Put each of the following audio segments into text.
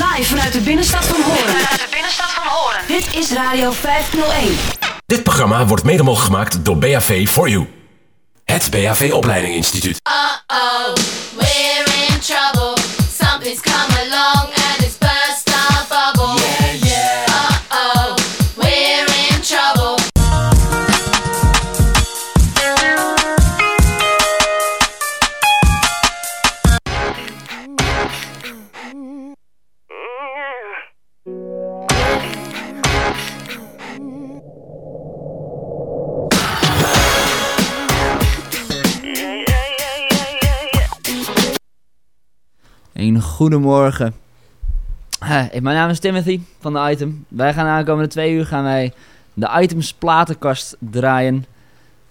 Live vanuit de binnenstad van Horen. Vanuit de binnenstad van Horen. Dit is Radio 501. Dit programma wordt mede mogelijk gemaakt door BAV For You. Het BAV Opleiding Instituut. Uh-oh, we're in trouble. Something's come along Een goedemorgen. Eh, mijn naam is Timothy van de Item. Wij gaan de aankomende twee uur gaan wij de Items platenkast draaien.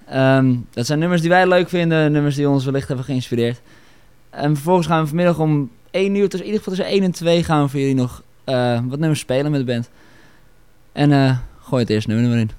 Ehm, dat zijn nummers die wij leuk vinden, nummers die ons wellicht hebben geïnspireerd. En vervolgens gaan we vanmiddag om 1 uur, tussen, in ieder geval tussen 1 en 2, gaan we voor jullie nog eh, wat nummers spelen met de band. En eh, gooi het eerste nummer er in.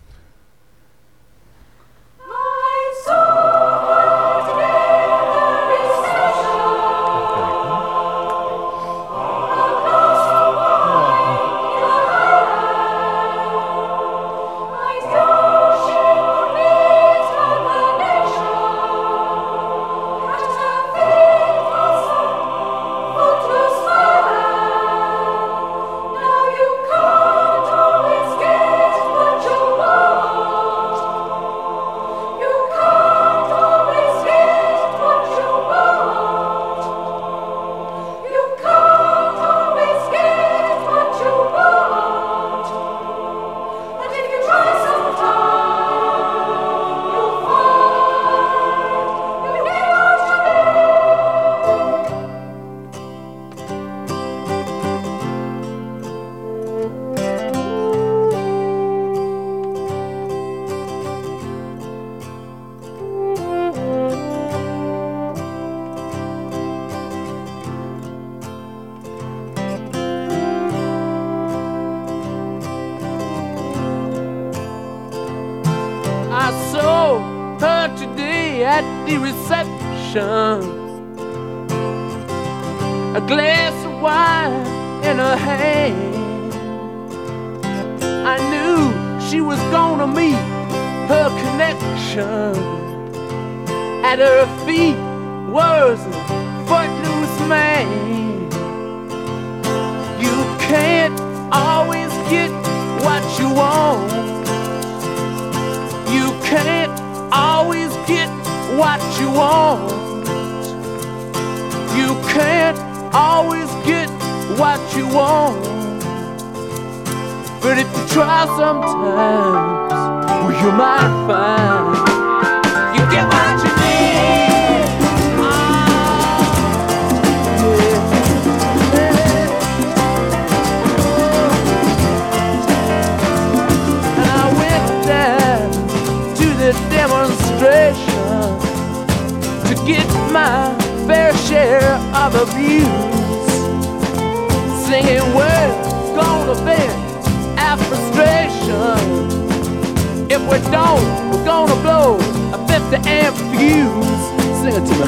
Blow a 50 amp fuse. Sing it to me.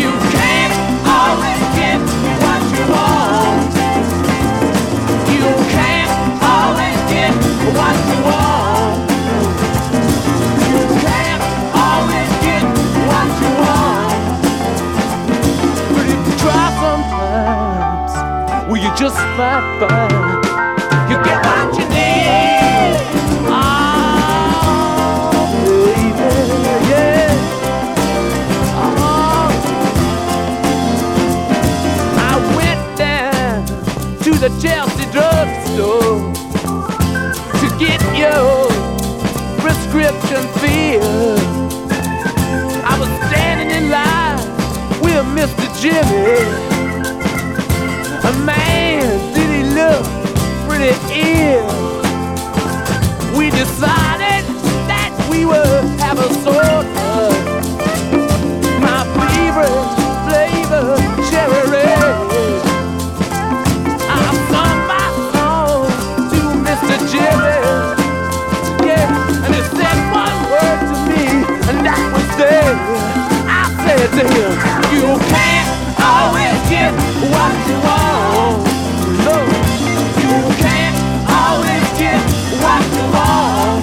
You can't always get what you want. You can't always get what you want. You can't always get what you want. But if you try sometimes, well, you just might find Jimmy. A man, did he look pretty ill? We decided that we would have a soda. My favorite flavor, cherry red. I sung my song to Mr. Jimmy. Yeah, and he said one word to me, and that was there. I said to him, You can't always get what you want. You can't always get what you want.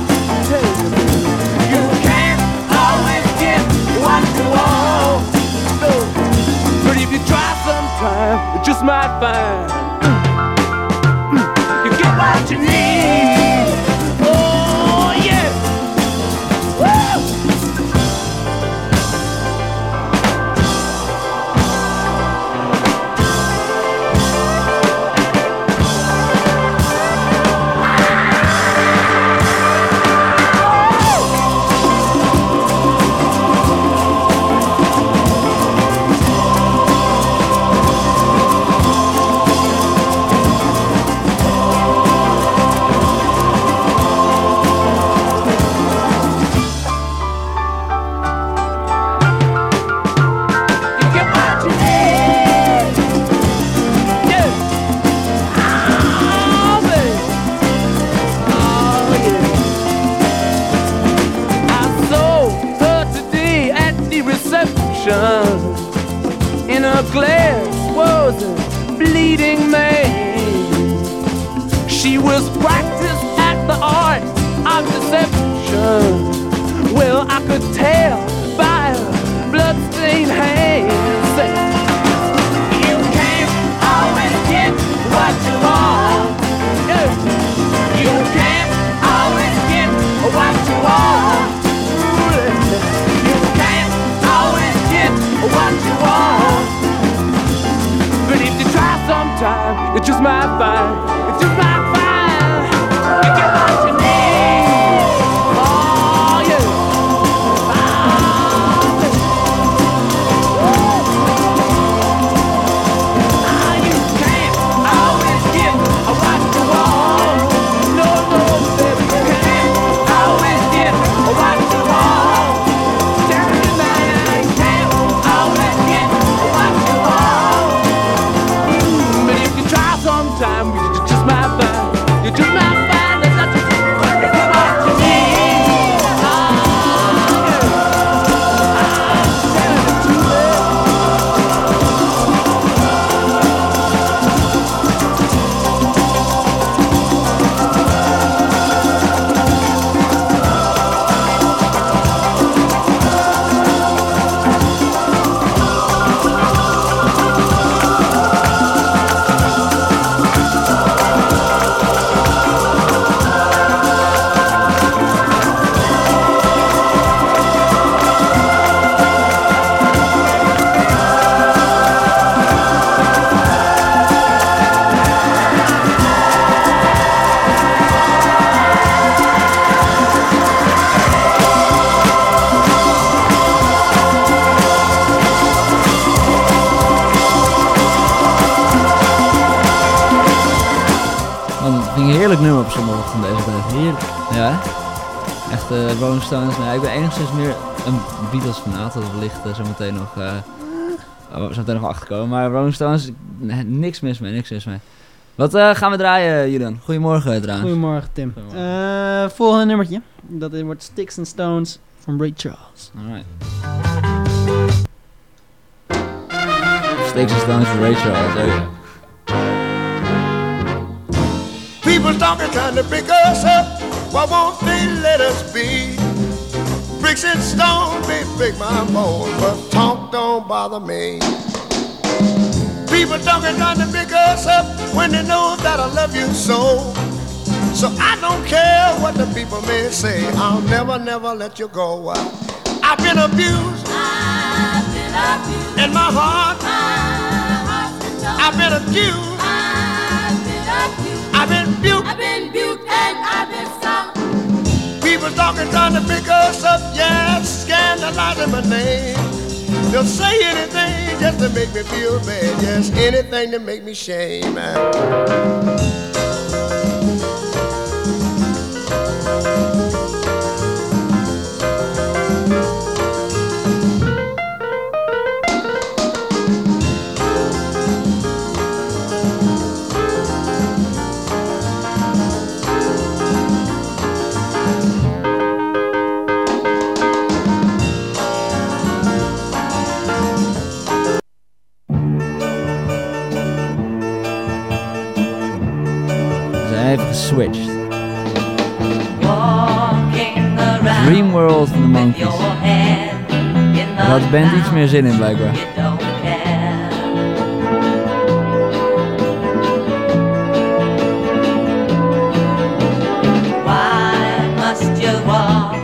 You can't always get what you want. But if you try sometime, you just might find you get what you need. Maar Rolling Stones, nee, niks mis mee, niks mis mee. Wat eh, gaan we draaien, Julian? Goedemorgen, trouwens. Goedemorgen, Tim. Goedemorgen. Eh, volgende nummertje. Dat wordt Sticks and Stones van Ray Charles. Alright. Sticks and Stones for Ray Charles. People talking trying to pick us up. Why won't they let us be? Bricks and stones may break my bones, but talk don't bother me. People talking trying to pick us up when they know that I love you so. So I don't care what the people may say. I'll never, never let you go. I've been abused I've been abused. in my heart. My heart's been. I've been accused. I've been abused. I've been buked. I've been buked and I've been stung. People talking, trying to pick us up, yeah, scandalizing my name. They'll say anything just to make me feel bad, yes, anything to make me shame. Dream World van de Monkeys. Daar had de band iets meer zin in blijkbaar. Why must you walk?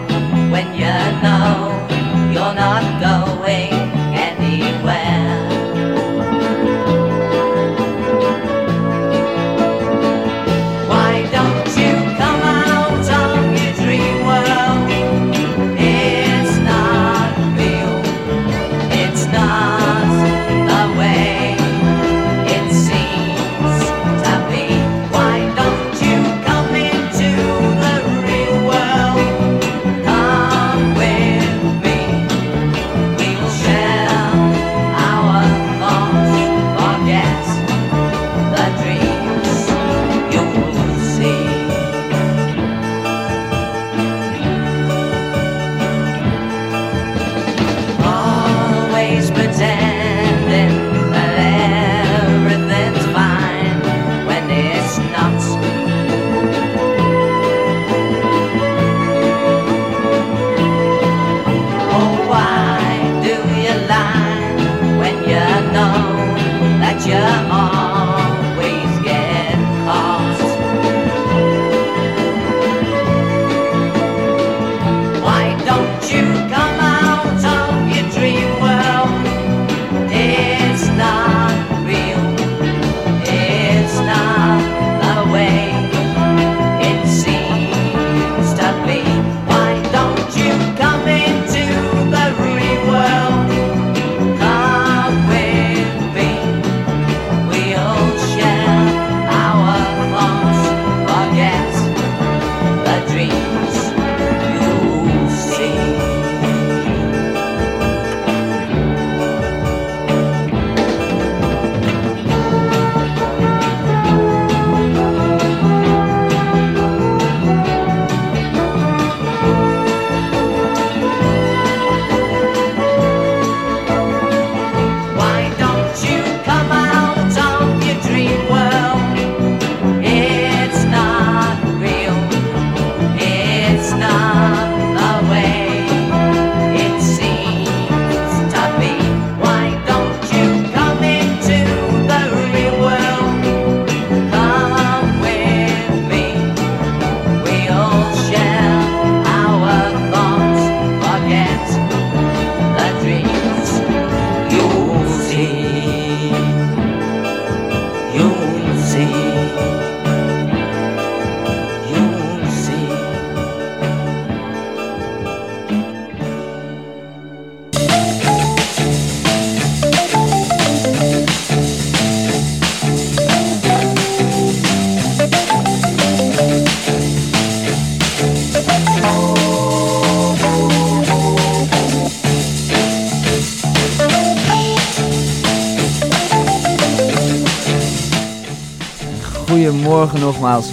Goedemorgen nogmaals.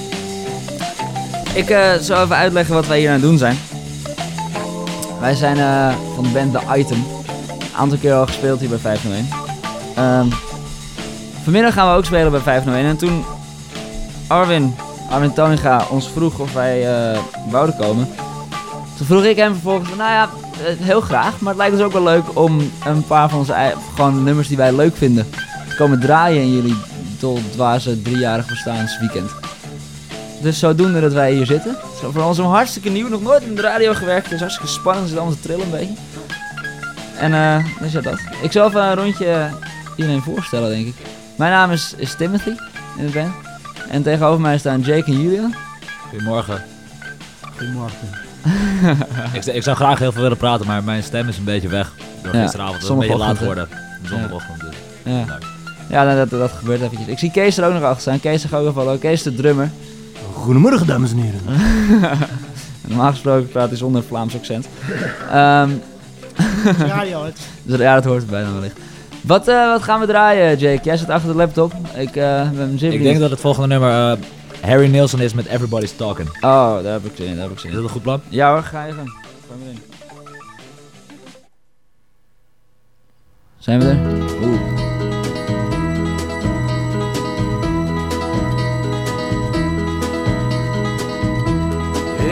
Ik eh, zal even uitleggen wat wij hier aan het doen zijn. Wij zijn eh, van de band The Item. Een aantal keer al gespeeld hier bij 501. Ehm vanmiddag gaan we ook spelen bij 501. En toen Arwin, Arwin Toninga ons vroeg of wij eh, wouden komen. Toen vroeg ik hem vervolgens, van, nou ja, heel graag. Maar het lijkt ons ook wel leuk om een paar van onze gewoon nummers die wij leuk vinden te komen draaien in jullie dwaze driejarig bestaansweekend. Dus zodoende dat wij hier zitten. Het is voor ons hartstikke nieuw, nog nooit in de radio gewerkt. Het is hartstikke spannend, zit allemaal te trillen een beetje. En eh, dus ja, dat. Ik zal even een rondje iedereen voorstellen, denk ik. Mijn naam is, is Timothy in de band. En tegenover mij staan Jake en Julian. Goedemorgen. Goedemorgen. ik, ik zou graag heel veel willen praten, maar mijn stem is een beetje weg. Door Ja, gisteravond. Het is een beetje laat geworden. Zondagochtend dus. Ja, Leuk. Ja nou, dat, dat gebeurt eventjes. Ik zie Kees er ook nog achter staan. Kees even hallo. Kees is de drummer. Goedemorgen, dames en heren. En Normaal gesproken praat hij zonder Vlaams accent. Ehm, Radio, het. dus ja, dat hoort erbij dan wellicht. Wat, eh, wat gaan we draaien, Jake? Jij zit achter de laptop. Ik eh, ben zeer Ik denk dat het volgende nummer eh, Harry Nilsson is met Everybody's Talking. Oh, daar heb ik zin in, daar heb ik zin Is dat een goed plan? Ja hoor, ga in. Zijn we er? Oeh.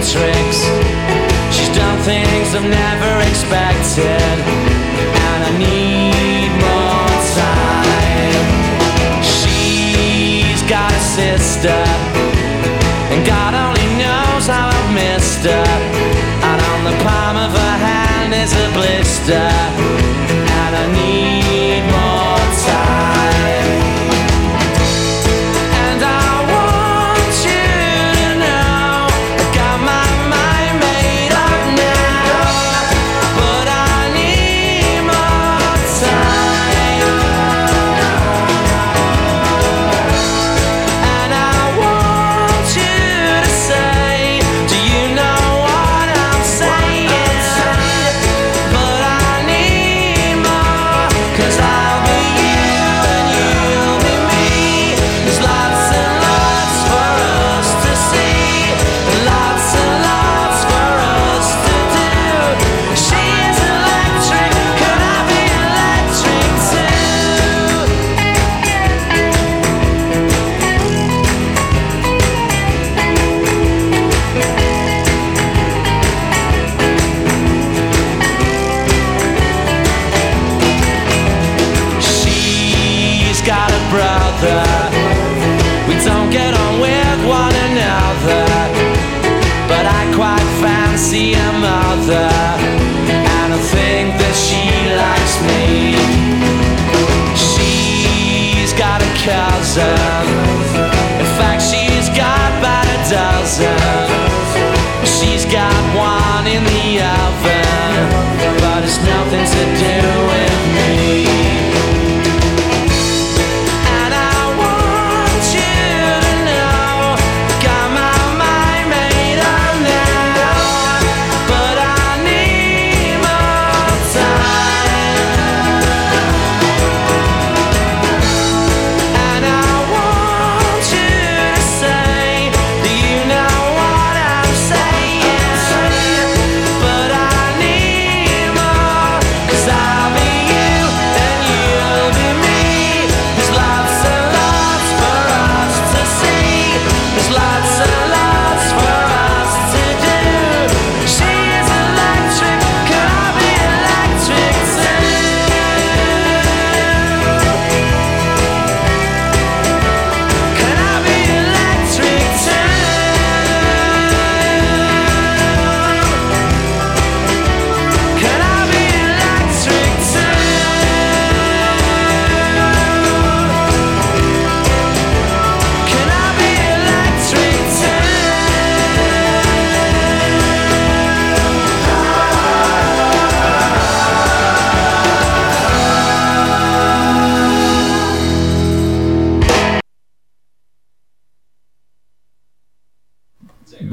Eccentrics. She's done things I've never expected, and I need more time. She's got a sister, and God only knows how I've missed her. And on the palm of her hand is a blister, nothing to do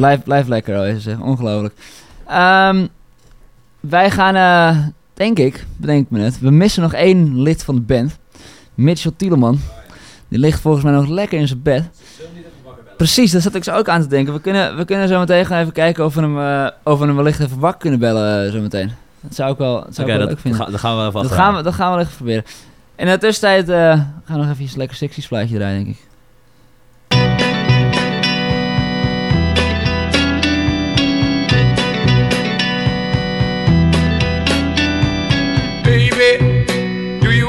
Blijf, blijf lekker, hoor, je zeg. Ongelooflijk. Ehm, wij gaan, eh, denk ik, bedenk ik me net, we missen nog één lid van de band. Mitchell Tieleman. Die ligt volgens mij nog lekker in zijn bed. Precies, daar zat ik zo ook aan te denken. We kunnen, we kunnen zo meteen gaan even kijken of we hem, eh, of we hem wellicht even wakker kunnen bellen eh, zo meteen. Dat zou ik wel, dat zou ik wel dat, leuk vinden. ga- dat gaan we even Dat gaan, we, dat gaan we even proberen. In de tussentijd eh, gaan we nog even een lekker sexy plaatje draaien, denk ik.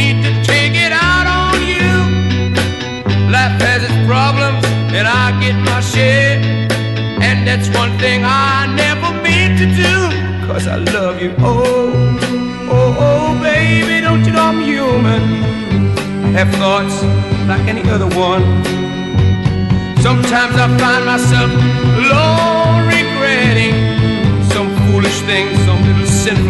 mean to take it out on you. Life has its problems, and I get my share. And that's one thing I never mean to do, cause I love you. Oh, oh, oh, baby, don't you know I'm human? Have thoughts like any other one. Sometimes I find myself alone regretting some foolish some little sinful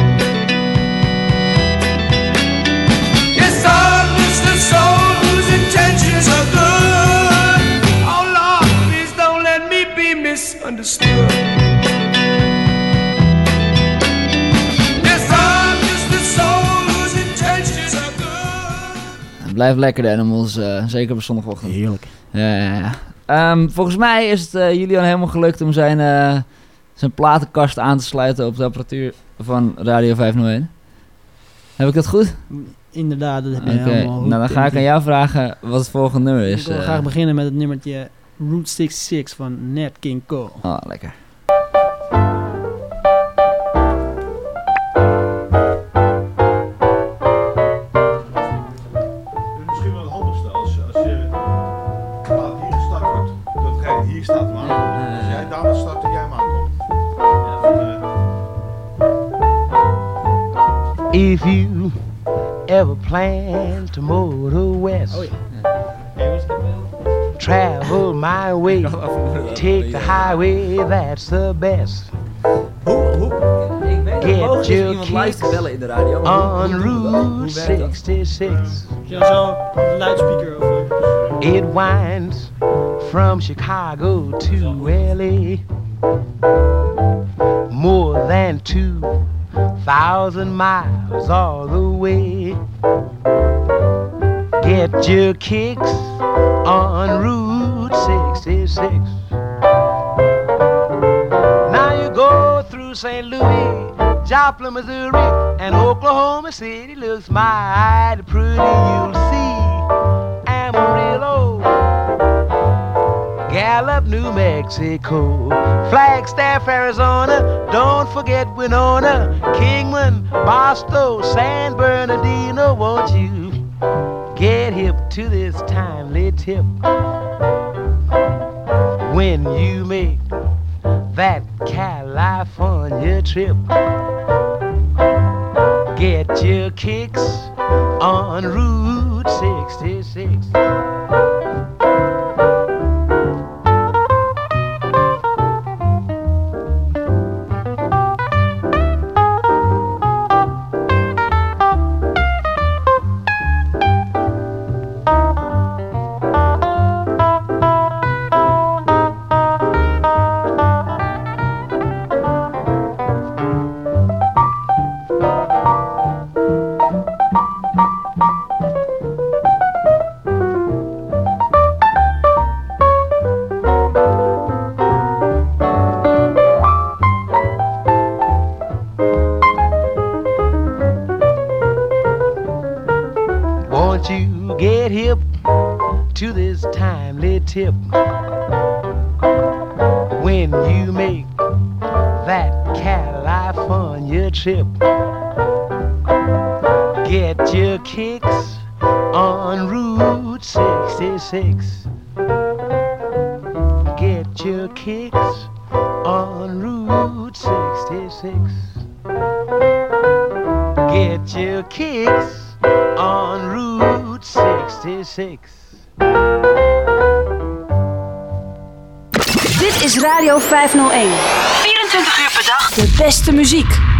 Blijf lekker de animals, eh, zeker op zondagochtend. Heerlijk. Ja, ja, ja. Ehm, volgens mij is het eh, Julian helemaal gelukt om zijn, eh, zijn platenkast aan te sluiten op de apparatuur van Radio 501. Heb ik dat goed? Inderdaad, dat heb je helemaal goed. nou dan ga ik aan jou vragen wat het volgende nummer Ik is. wil eh. graag beginnen met het nummertje Route 66 van Nat King Cole. Oh, lekker. If you ever plan to motor west, travel my way, take the highway, that's the best. Get your kicks on Route 66. It winds from Chicago to LA, more than two 2,000 miles all the way. Get your kicks on Route 66. Now you go through St. Louis, Joplin, Missouri, and Oklahoma City looks mighty pretty. You'll see Gallup, New Mexico, Flagstaff, Arizona. Don't forget Winona, Kingman, Boston, San Bernardino. Won't you get hip to this timely tip when you make that California trip? Get your kicks on Route 66. Get your kicks on Route 66. Get your kicks on Route 66. Dit is Radio 501. 24 uur per dag. De beste muziek.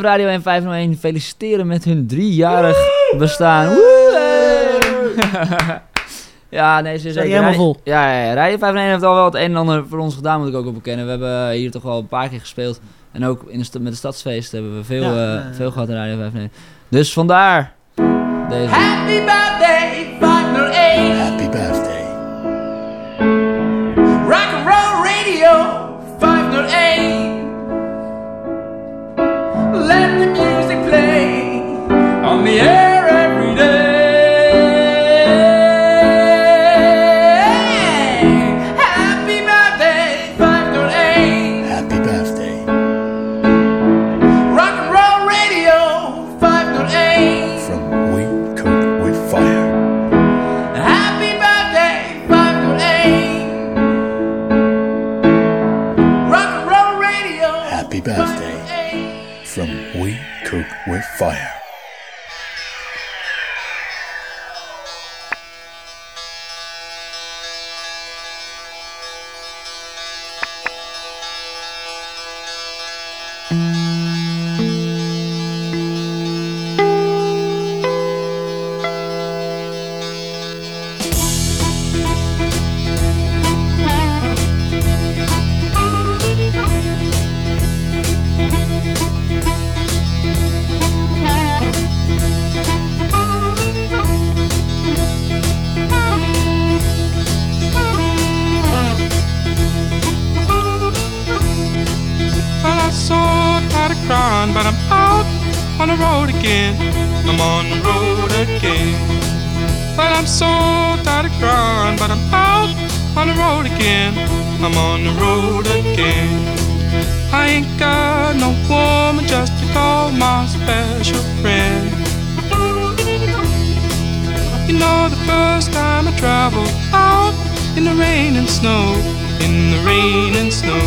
Radio 1501 feliciteren met hun driejarig bestaan. Woe! ja, nee, ze is zeker. helemaal vol? Ja, ja, ja, Radio 501 heeft al wel het een en ander voor ons gedaan, moet ik ook wel bekennen. We hebben hier toch wel een paar keer gespeeld. En ook in de met de stadsfeest hebben we veel, Ja, eh, veel gehad in Radio 501. Dus vandaar deze. Happy birthday, 508. Happy birthday. Rock and roll radio, 508. Fire. I'm on the road again. I ain't got no woman just to call my special friend. You know, the first time I traveled out in the rain and snow, in the rain and snow.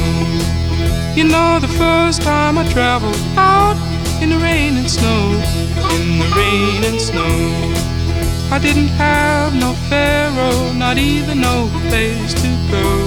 You know the first time I traveled out in the rain and snow, in the rain and snow. I didn't have no pharaoh, not even no place to go.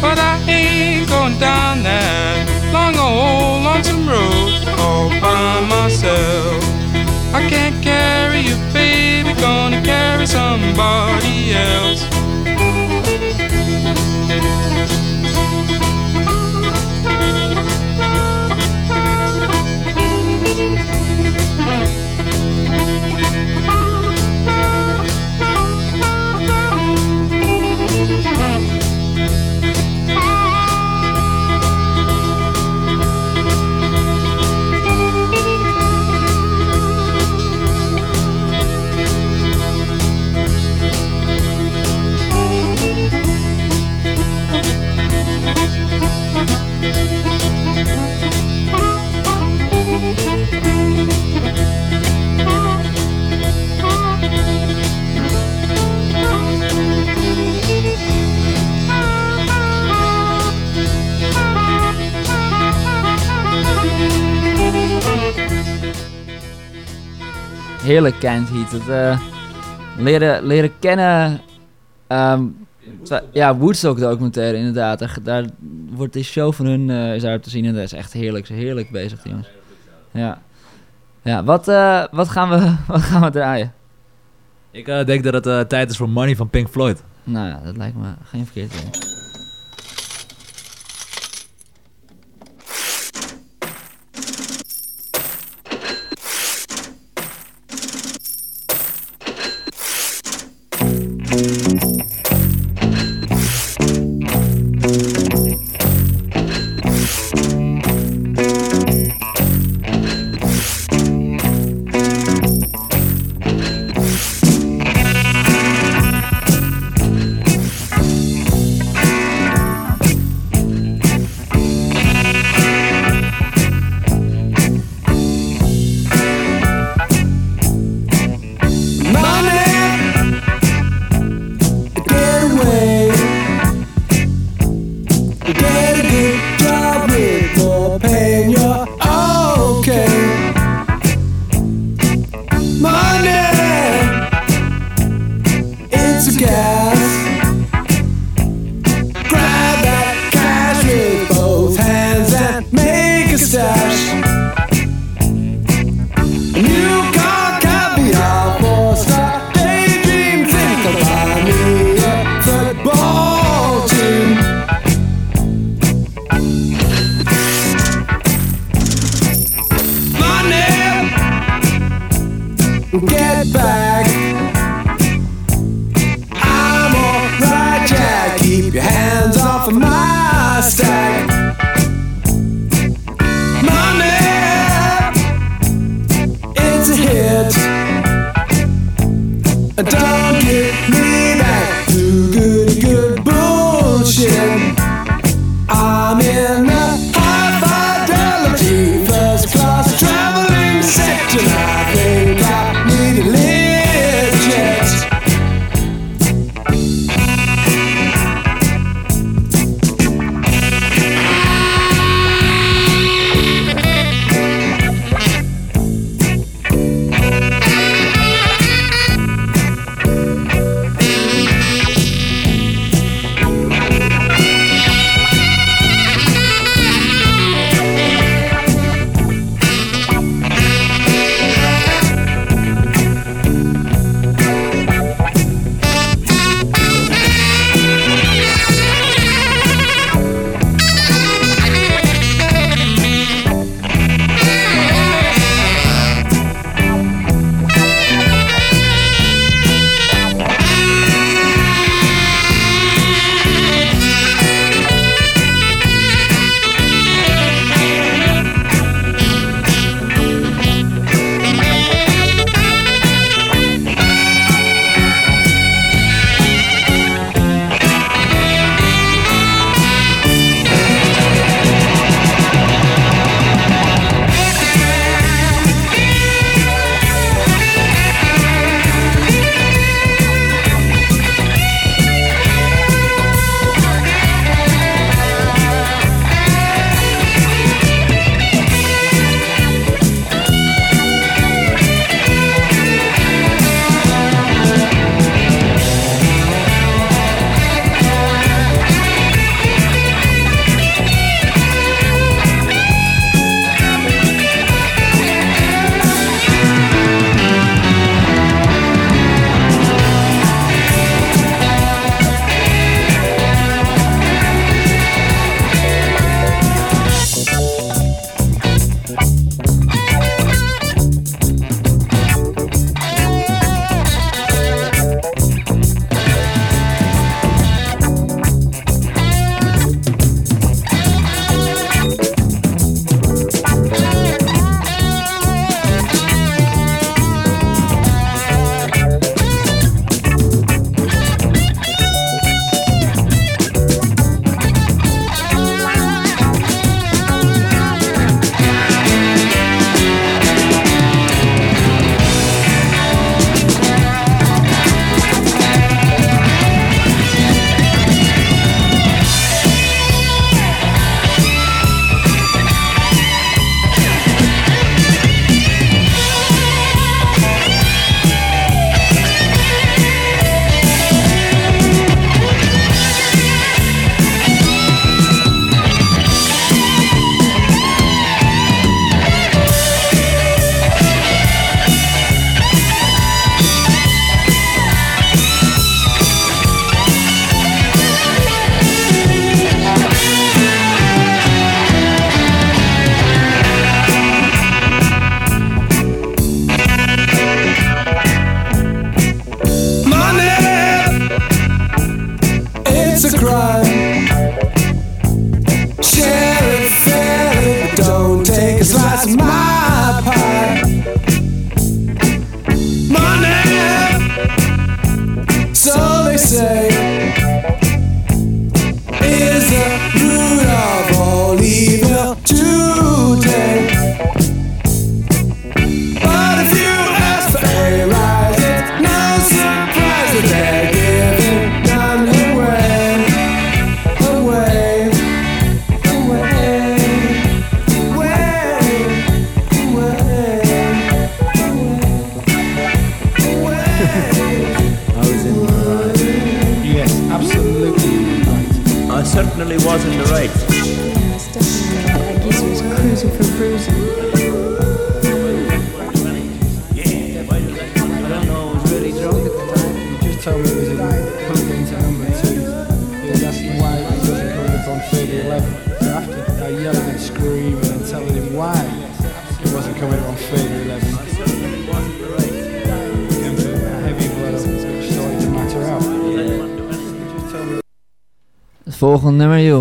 But I ain't going down that long old lonesome road all by myself. I can't carry you, baby, gonna carry somebody else. Heerlijk Kent Heat. Het, eh, leren, leren kennen. twa- ja, Woodstock documentaire inderdaad. Daar, daar wordt die show van hun eh, is daar te zien en dat is echt heerlijk, heerlijk bezig, die jongens. Ja. Ja, wat, eh, wat, gaan we, wat gaan we draaien? Ik denk dat het tijd is voor Money van Pink Floyd. Nou ja, dat lijkt me geen verkeerd idee.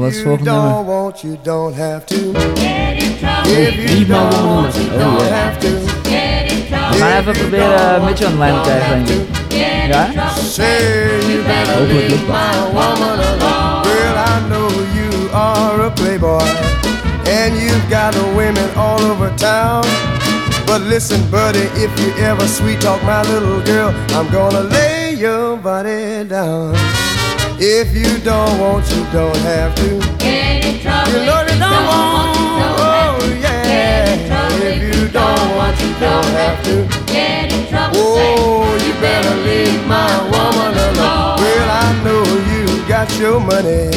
was volgende nummer? Want, you don't have to. If you don't want, you don't have to. Maar even proberen een beetje online te krijgen, denk ik. Ja? Hopelijk lukt. And you've got women all over town. But listen, buddy, if you ever sweet talk my little girl, I'm gonna lay your body down. If you don't want, you don't have to. Get in trouble. You know oh, you don't want, oh yeah. If you don't want, you don't have to. Get in trouble. Oh, you better leave my woman alone. Well, I know you got your money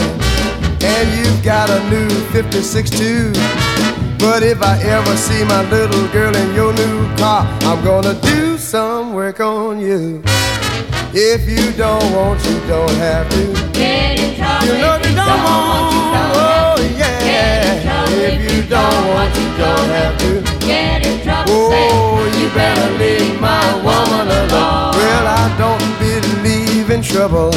and you've got a new 56 too. But if I ever see my little girl in your new car, I'm gonna do some work on you. If you don't want, you don't have to. Get in trouble. You know you don't want, oh yeah. If you don't want, you don't have to. Get in trouble. Oh, you better leave my woman alone. Well, I don't believe in trouble,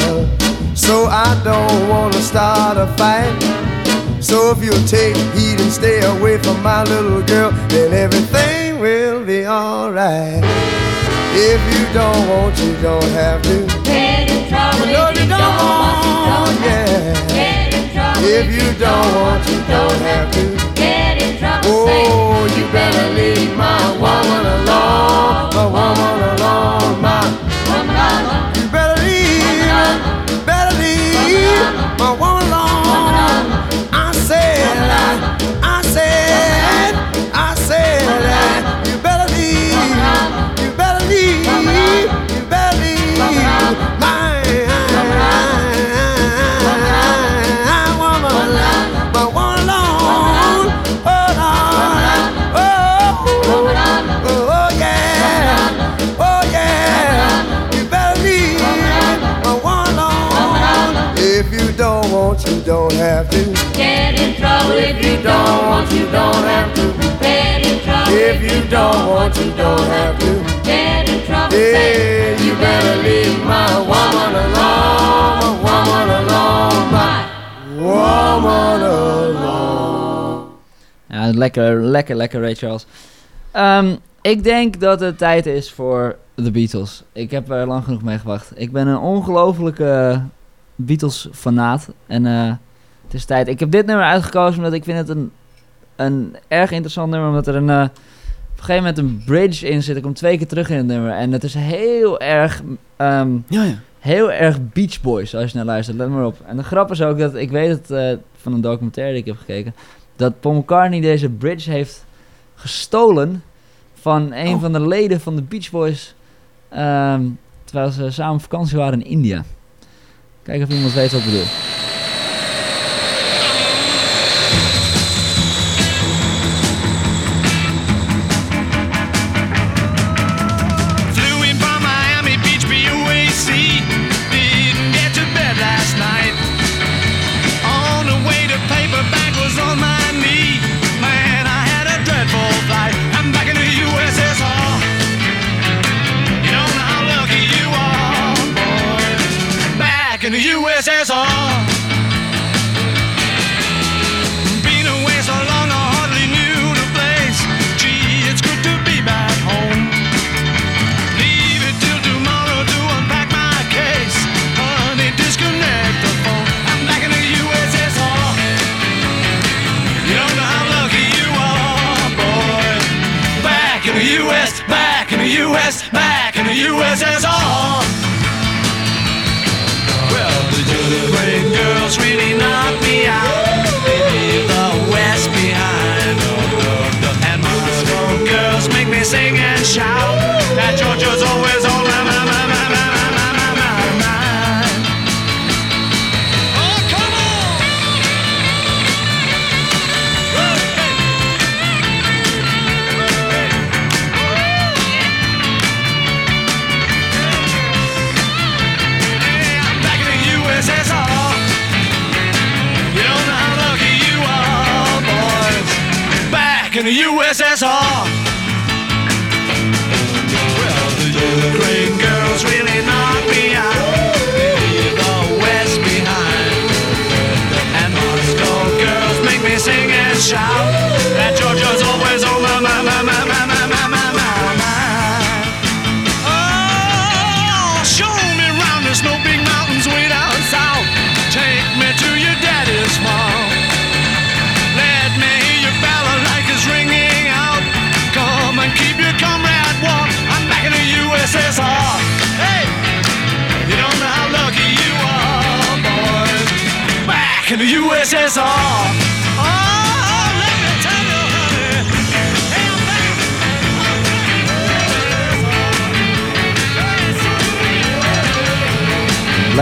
so I don't wanna start a fight. So if you'll take heed and stay away from my little girl, then everything will be alright. If you don't want, you don't have to. Get in trouble. You know you don't want, yeah. Get in trouble. If you don't want, you don't have to. Get in trouble. Oh, you better leave my woman alone, have to. Get in trouble. If you don't want, you don't have to. Get in trouble. If you don't want, you don't have to. Get in trouble. Yeah, you better leave my woman alone, my woman alone, my woman alone. Ja, lekker, lekker, lekker Ray Charles. Ehm, ik denk dat het tijd is voor de Beatles. Ik heb er lang genoeg mee gewacht. Ik ben een ongelofelijke Beatles-fanaat. En eh, het is tijd. Ik heb dit nummer uitgekozen omdat ik vind het een, een erg interessant nummer. Omdat er een, eh, op een gegeven moment een bridge in zit. Ik kom twee keer terug in het nummer. En het is heel erg... ehm, Ja, ja. Heel erg Beach Boys, als je naar luistert. Let maar op. En de grap is ook dat, ik weet het eh, van een documentaire die ik heb gekeken, dat Paul McCartney deze bridge heeft gestolen van een Oh. van de leden van de Beach Boys, ehm, terwijl ze samen op vakantie waren in India. Kijk of iemand weet wat ik bedoel. 向右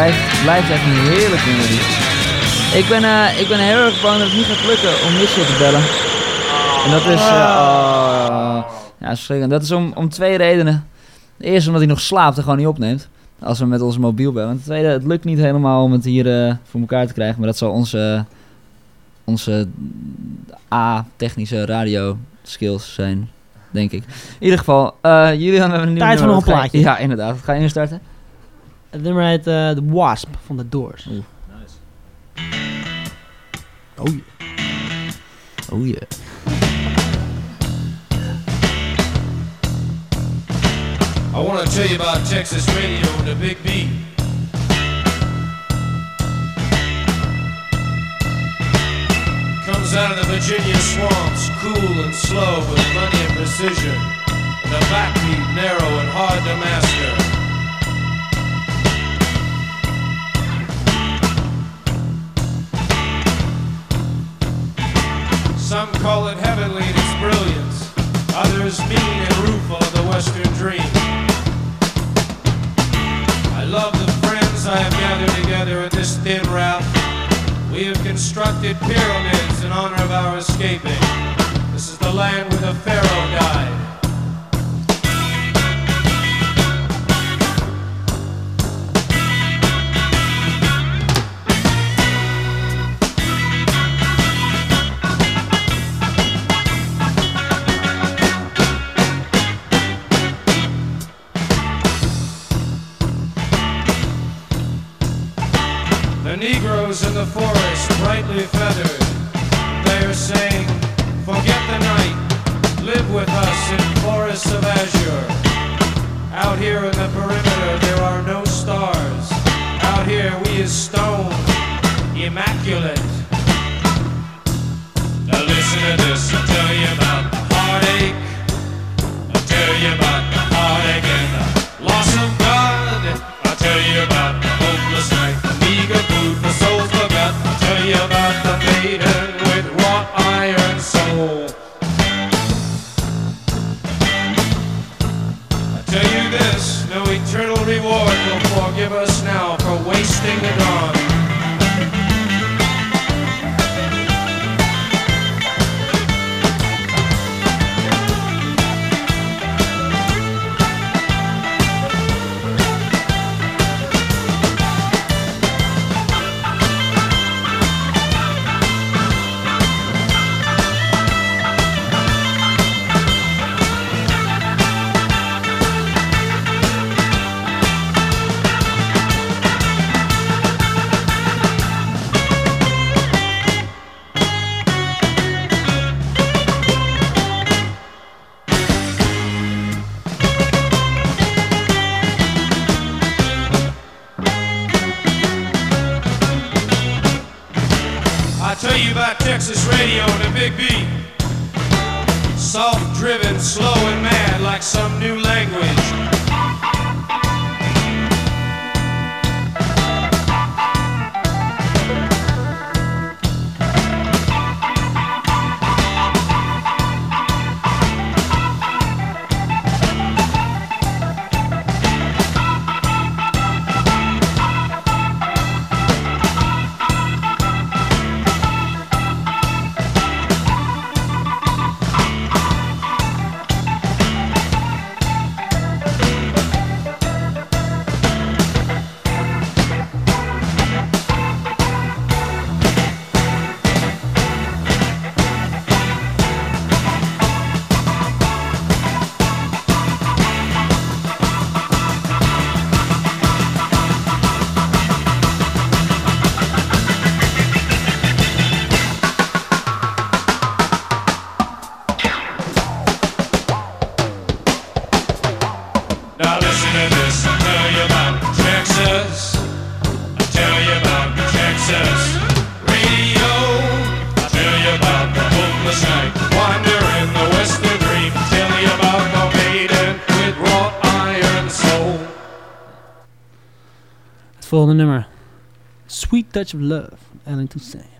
Blijft, blijft echt een heerlijk nummer. dit. Ik ben, eh, ik ben heel erg bang dat het niet gaat lukken om Misje te bellen. En dat is... eh, oh, ja, verschrikkelijk. Dat is om, om twee redenen. De eerste omdat hij nog slaapt en gewoon niet opneemt. Als we met onze mobiel bellen. En de tweede, het lukt niet helemaal om het hier eh, voor elkaar te krijgen. Maar dat zal onze, onze A-technische radio skills zijn, denk ik. In ieder geval, eh Julian, we hebben een nieuw Tijd voor nog een plaatje. Ja, inderdaad. Ga je instarten? Het nummer heet eh, The Wasp van The Doors. Oh yeah. Oh yeah. I want to tell you about Texas radio and the Big B. Comes out of the Virginia swamps, cool and slow with money and precision. And the backbeat narrow and hard to master. Some call it heavenly in its brilliance, others mean and rueful of the Western dream. I love the friends I have gathered together in this thin route. We have constructed pyramids in honor of our escaping. This is the land where the Pharaoh died. In the forest, brightly feathered, they are saying, Forget the night, live with us in forests of azure. Out here in the perimeter, there are no stars. Out here, we is stone, immaculate. Now listen to this, I'll tell you about the heartache. I'll tell you about the heartache and the loss of God. I'll tell you about Sing the dawn. Volgende number. Sweet Touch of Love, Ellen Toussaint.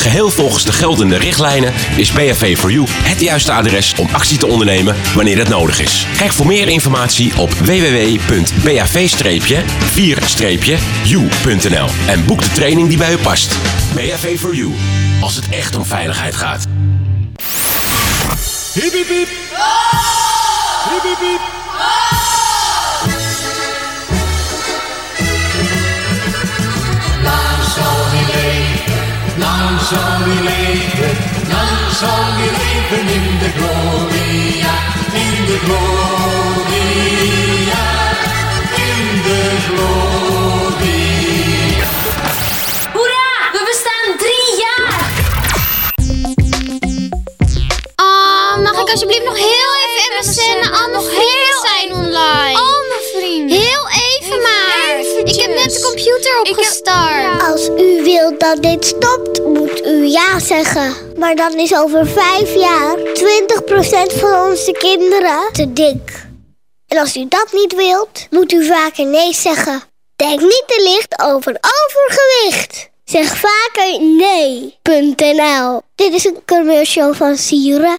Geheel volgens de geldende richtlijnen is BHV for You het juiste adres om actie te ondernemen wanneer het nodig is. Kijk voor meer informatie op www.bav-4-u.nl en boek de training die bij u past. BHV for You, als het echt om veiligheid gaat. Hiep, hiep, hiep. Hiep, hiep, hiep. Lang zal die leven, lang zal die leven in de gloria, in de gloria, in de gloria. Hoera! We bestaan drie jaar! Ah, mag ik alsjeblieft nog heel even MSN naar alle vrienden zijn online? Al mijn vrienden. Heel even maar. Ik heb net de computer opgestart. Als u wilt dat dit stopt, ja zeggen. Maar dan is over vijf jaar 20% van onze kinderen te dik. En als u dat niet wilt, moet u vaker nee zeggen. Denk niet te licht over overgewicht. Zeg vaker nee.nl. Dit is een commercial van Sieren.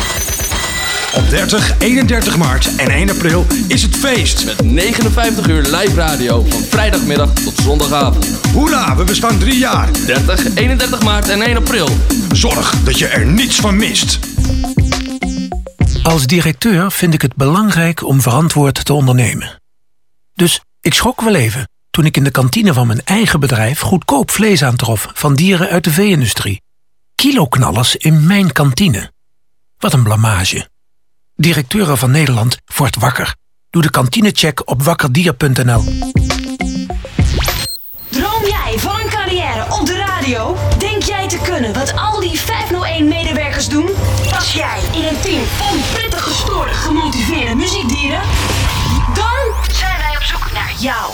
Op 30, 31 maart en 1 april is het feest. Met 59 uur live radio van vrijdagmiddag tot zondagavond. Hoera, we bestaan drie jaar. 30, 31 maart en 1 april. Zorg dat je er niets van mist. Als directeur vind ik het belangrijk om verantwoord te ondernemen. Dus ik schrok wel even toen ik in de kantine van mijn eigen bedrijf goedkoop vlees aantrof van dieren uit de vee-industrie. Kiloknallers in mijn kantine. Wat een blamage. Directeuren van Nederland wordt wakker. Doe de kantinecheck op wakkerdier.nl. Droom jij van een carrière op de radio? Denk jij te kunnen wat al die 501-medewerkers doen? Pas jij in een team van prettig gestoorde, gemotiveerde muziekdieren? Dan zijn wij op zoek naar jou.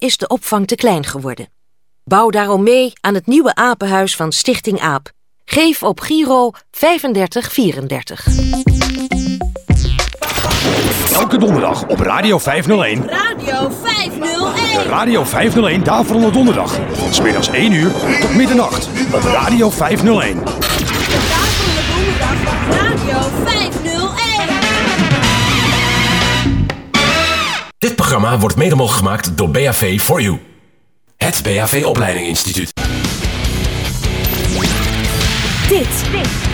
is de opvang te klein geworden. Bouw daarom mee aan het nieuwe apenhuis van Stichting AAP. Geef op Giro 3534. Elke donderdag op Radio 501. Radio 501. De Radio 501 Daverende Donderdag. Van 's middags 1 uur tot middernacht. Op Radio 501. Dit programma wordt mede mogelijk gemaakt door BAV for You. Het BAV Opleiding Instituut. Dit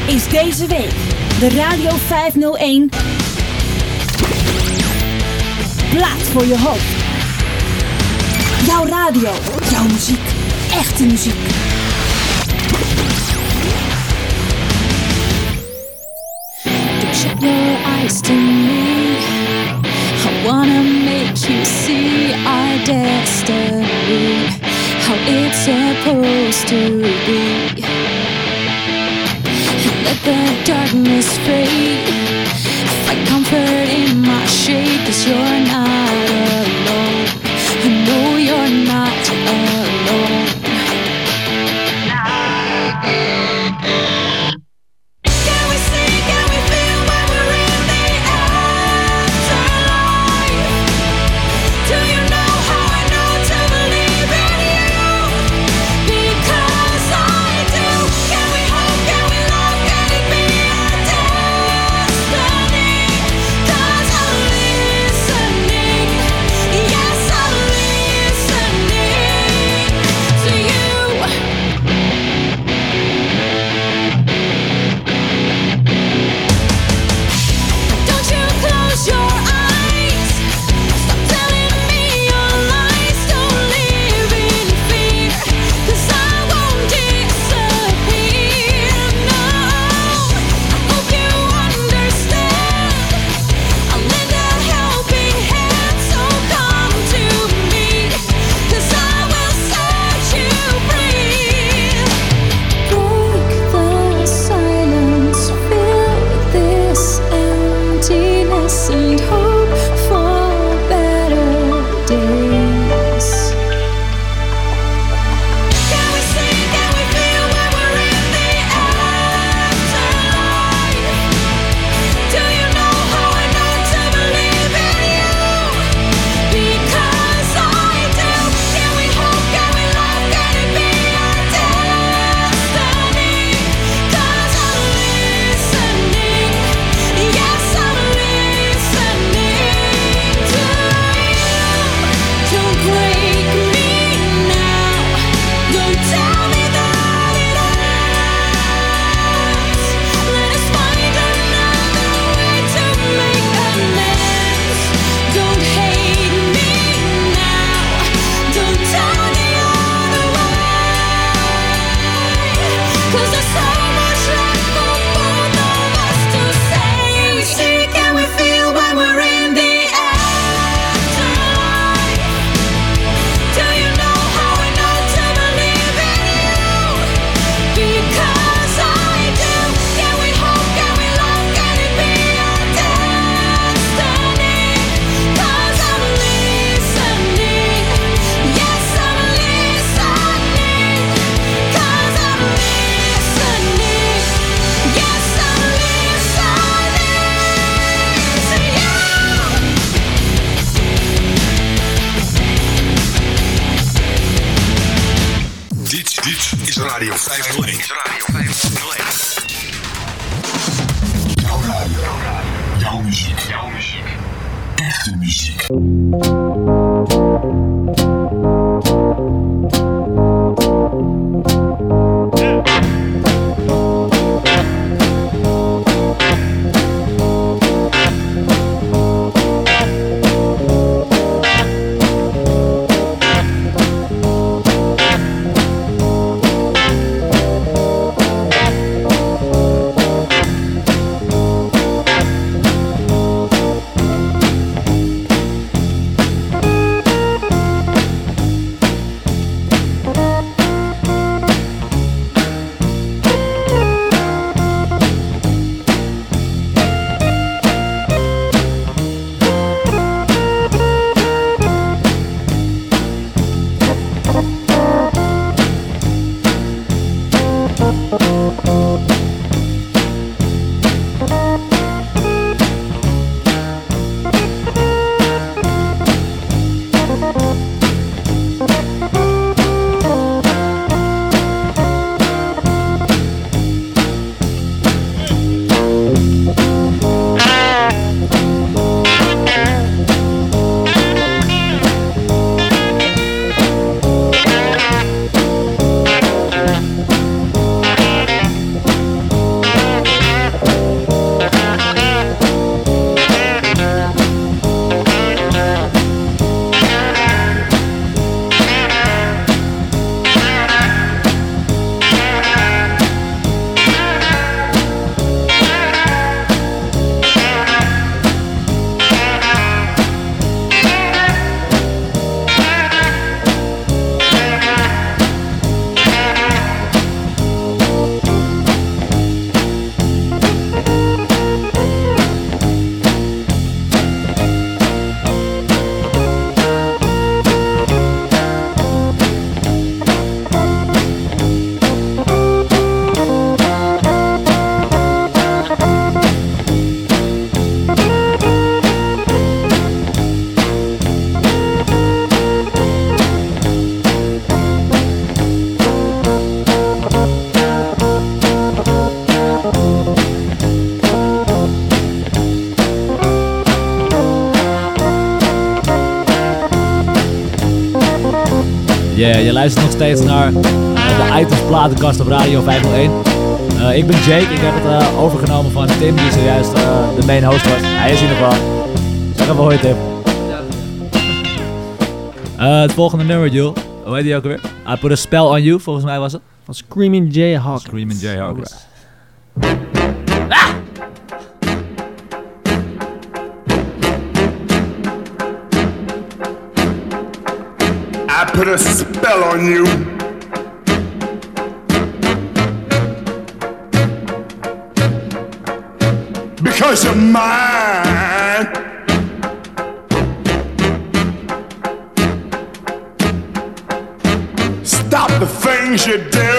is deze week de Radio 501 Plaat voor je hoofd. Jouw radio, jouw muziek, echte muziek. Shut your eyes to me. Wanna make you see our destiny, how it's supposed to be. Let the darkness fade. Find comfort in my shade, cause you're not eh, de Items Platenkast op Radio 501. Eh, ik ben Jake, ik heb het eh, overgenomen van Tim, die zojuist eh, de main host was. Hij is in ieder geval. Zeg even hoi Tim. Eh, het volgende nummer, Jules. Hoe heet die ook alweer? I Put a Spell on You, volgens mij was het. Van Screaming Jayhawk. Screaming Jayhawk. I put a spell on you. Mine. Stop the things you do.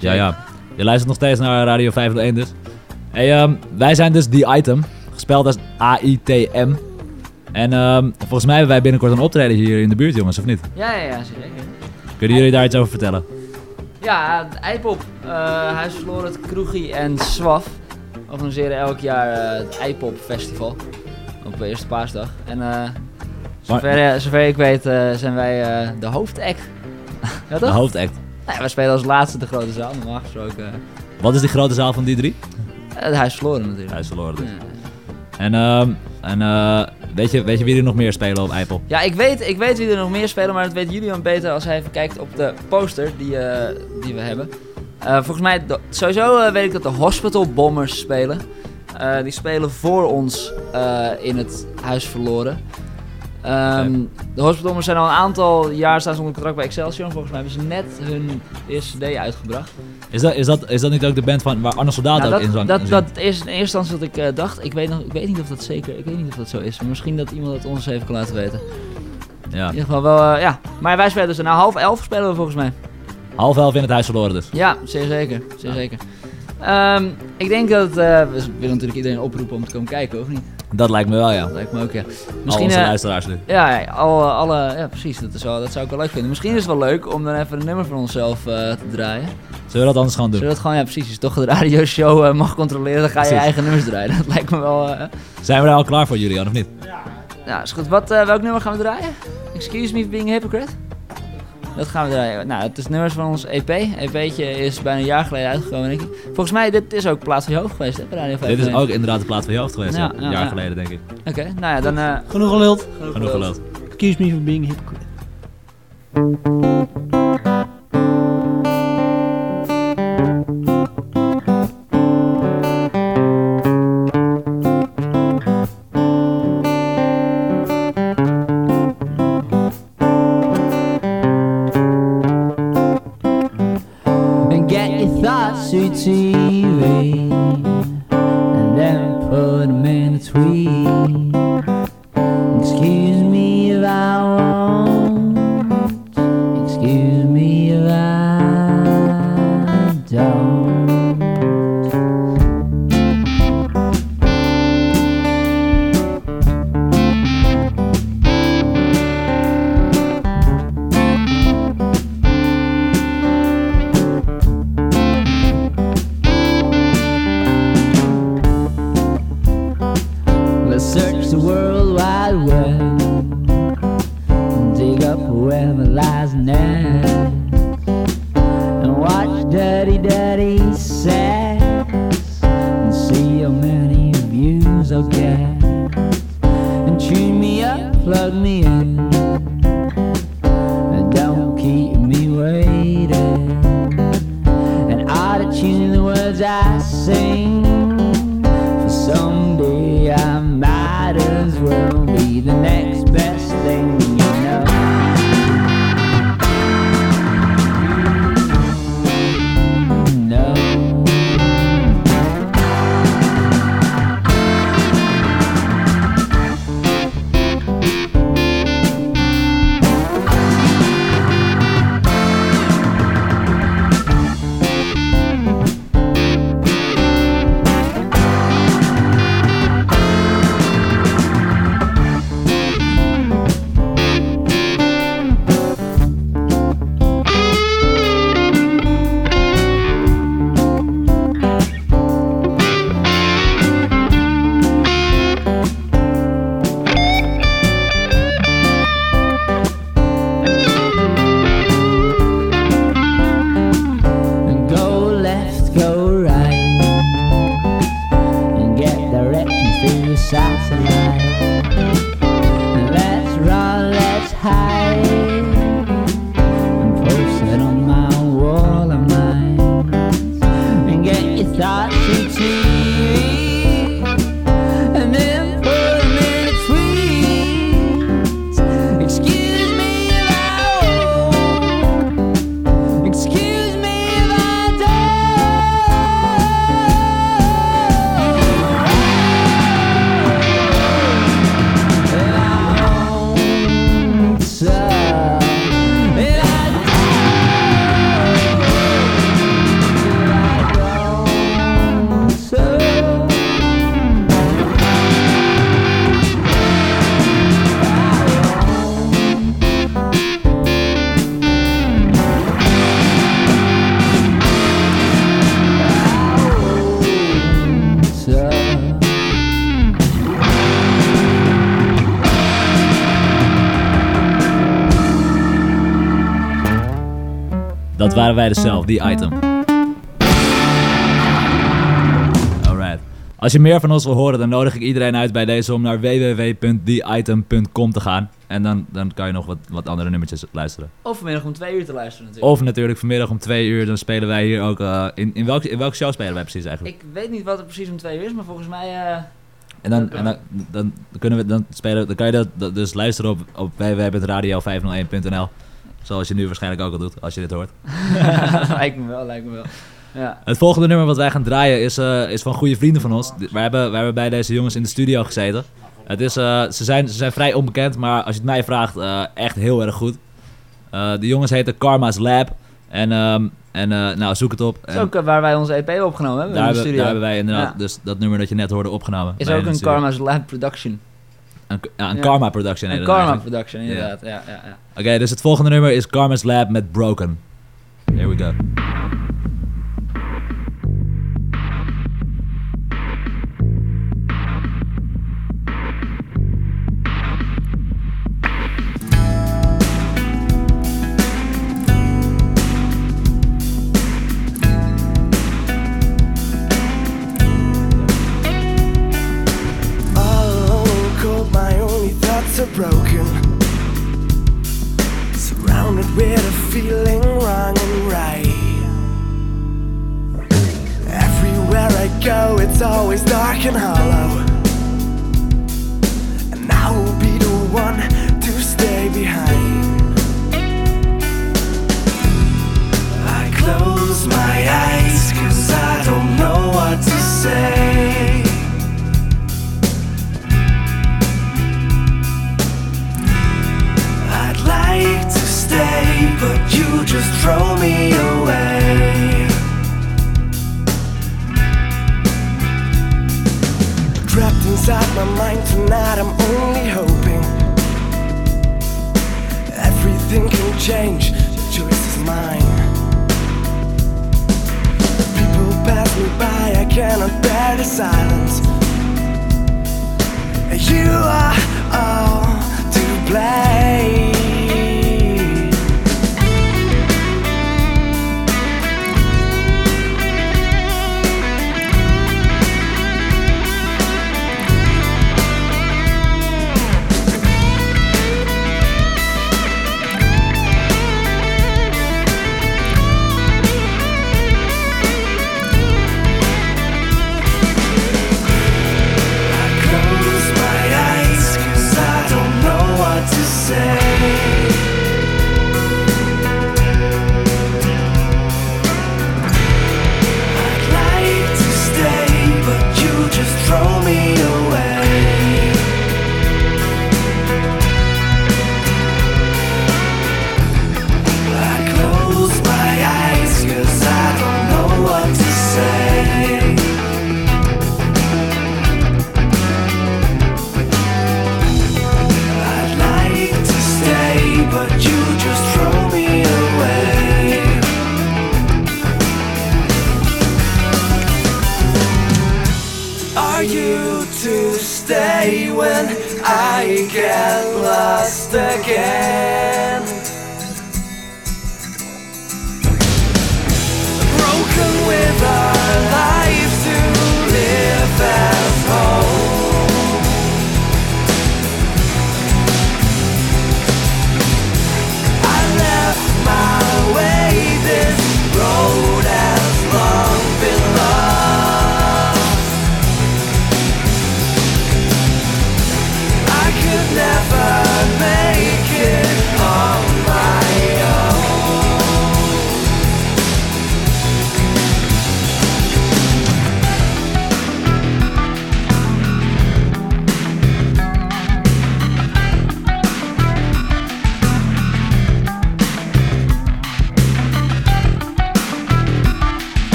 Ja, ja. Je luistert nog steeds naar Radio 501 dus. Hey, ehm, wij zijn dus The Item, gespeld als A-I-T-M. En ehm, volgens mij hebben wij binnenkort een optreden hier in de buurt, jongens, of niet? Ja, ja, ja, zeker. Kunnen jullie daar iets over vertellen? Ja, de eh Huis Kroegie en Swaf organiseren elk jaar eh, het Eipop Festival op de eerste paasdag. En eh zover, eh, zover ik weet eh, zijn wij eh, de hoofdact. ja, De toch? hoofdact. Nou ja, wij spelen als laatste de grote zaal, normaal gesproken. Wat is die grote zaal van die drie? het Huis Verloren natuurlijk. Huis verloren dus. En, ehm, en eh, weet, je, weet je wie er nog meer spelen op Apple? Ja, ik weet, ik weet wie er nog meer spelen, maar dat weet Julian beter als hij even kijkt op de poster die, eh, die we hebben. Eh, volgens mij, sowieso weet ik dat de Hospital Bombers spelen. Die spelen voor ons in het Huis Verloren. Ehm, De Hospital Bombers zijn al een aantal jaar staan ze onder contract bij Excelsior. Volgens mij hebben ze net hun eerste CD uitgebracht. Is dat, is, dat, is dat niet ook de band van waar Arne Soldaat Nou, ook dat, in zang? dat, dat is in eerste instantie wat ik eh, dacht. Ik weet, nog, ik weet niet of dat zeker ik weet niet of dat zo is. Maar misschien dat iemand het ons even kan laten weten. Ja. In ieder geval wel, eh, ja. Maar wij spelen dus na half elf spelen we volgens mij. Half elf in het huis verloren dus. Ja, zeer zeker. Zeer zeker. Ehm, ik denk dat, eh, we willen natuurlijk iedereen oproepen om te komen kijken, of niet? Dat lijkt me wel, ja. Dat lijkt me ook, ja. Al onze eh, luisteraars nu. Ja, ja, al, alle, ja, precies. Dat, is wel, dat zou ik wel leuk vinden. Misschien is het wel leuk om dan even een nummer van onszelf eh, te draaien. Zullen we dat anders gaan doen? Zullen we dat gewoon, ja precies, als je toch de radioshow eh, mag controleren, dan ga je je eigen nummers draaien. Dat lijkt me wel... eh, Zijn we daar al klaar voor, Julian, of niet? Nou, is goed. Wat, eh, welk nummer gaan we draaien? Excuse me for being a hypocrite? Dat gaan we draaien. Nou, het is nummers van ons EP. EP'tje is bijna een jaar geleden uitgekomen, denk ik. Volgens mij, dit is ook plaats van je hoofd geweest, hè, Radio Dit is 501. ook inderdaad de plaat van je hoofd geweest, ja, Ja, een ja, jaar ja. geleden, denk ik. Oké, nou ja, dan... eh, Genoeg geluld. Genoeg geluld. Excuse me for being hypocrite. Dat waren wij dus zelf, die item. Alright. Als je meer van ons wil horen, dan nodig ik iedereen uit bij deze om naar www.theitem.com te gaan. En dan, dan kan je nog wat, wat andere nummertjes luisteren. Of vanmiddag om twee uur te luisteren natuurlijk. Of natuurlijk vanmiddag om twee uur, dan spelen wij hier ook... eh, in, in, welke, in welke show spelen wij precies eigenlijk? Ik weet niet wat het precies om twee uur is, maar volgens mij... eh, En dan, en dan, dan kunnen we dan spelen, dan kan je dat, dat dus luisteren op, op www.radio501.nl. Zoals je nu waarschijnlijk ook al doet, als je dit hoort. lijkt me wel, lijkt me wel. Ja. Het volgende nummer wat wij gaan draaien is, eh, is van goede vrienden van ons. Wij hebben, wij hebben bij deze jongens in de studio gezeten. Het is, eh, ze, zijn, ze zijn vrij onbekend, maar als je het mij vraagt, eh, echt heel erg goed. De jongens heten Karma's Lab. En, ehm, en nou, zoek het op. Dat is ook waar wij onze EP opgenomen hebben, daar, in de hebben, studio. daar hebben wij inderdaad Ja. dus dat nummer dat je net hoorde opgenomen. Is ook een. Karma's Lab production. Een, ja, een Ja. Karma production. Een Karma eigenlijk. production, inderdaad. Ja, ja, ja. Oké, dus het volgende nummer is Karma's Lab met Broken. Here we go.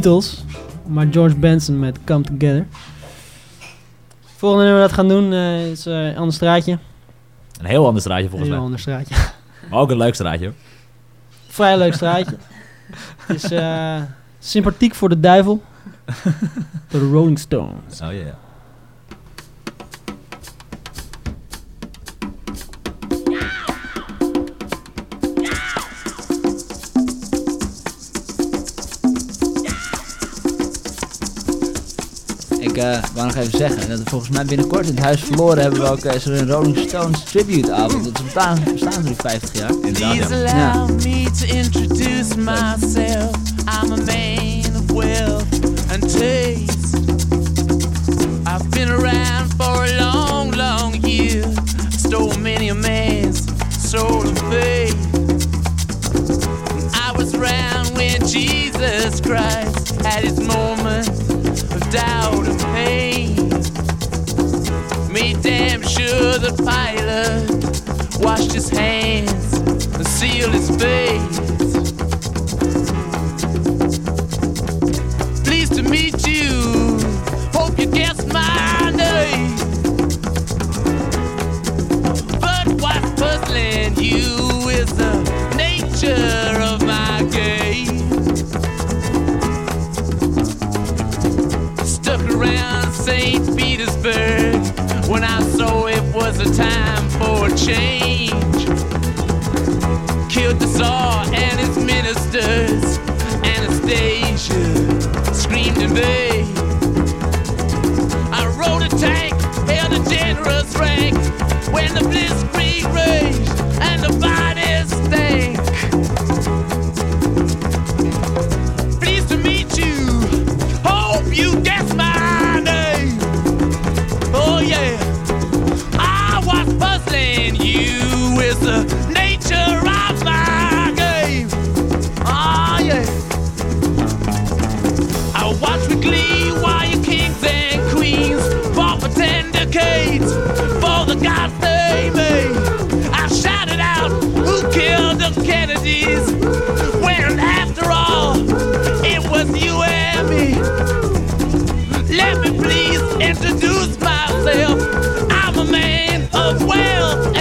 Beatles, maar George Benson met Come Together. Volgende nummer dat we gaan doen eh, is eh, een ander straatje. Een heel ander straatje volgens Een mij. heel ander straatje. Maar ook een leuk straatje. hoor. Vrij leuk straatje. Het is eh, sympathiek voor de duivel. Door de Rolling Stones. Oh ja. Wou nog even zeggen dat we volgens mij binnenkort in het Huis Verloren hebben we ook eh, zo'n Rolling Stones tribute avond. Dat bestaan, bestaan natuurlijk 50 jaar. Please Ja. allow me to introduce myself. I'm a man of wealth and taste. I've been around for a long, long year. Stole many a man's soul and faith. I was around when Jesus Christ had his moment doubt and pain. Made damn sure the pilot washed his hands and sealed his face. Pleased to meet you. Hope you guessed my was a time for a change. Killed the Tsar and his ministers. Anastasia screamed in vain. I rode a tank, held a generous rank when the blitzkrieg introduce myself. I'm a man of wealth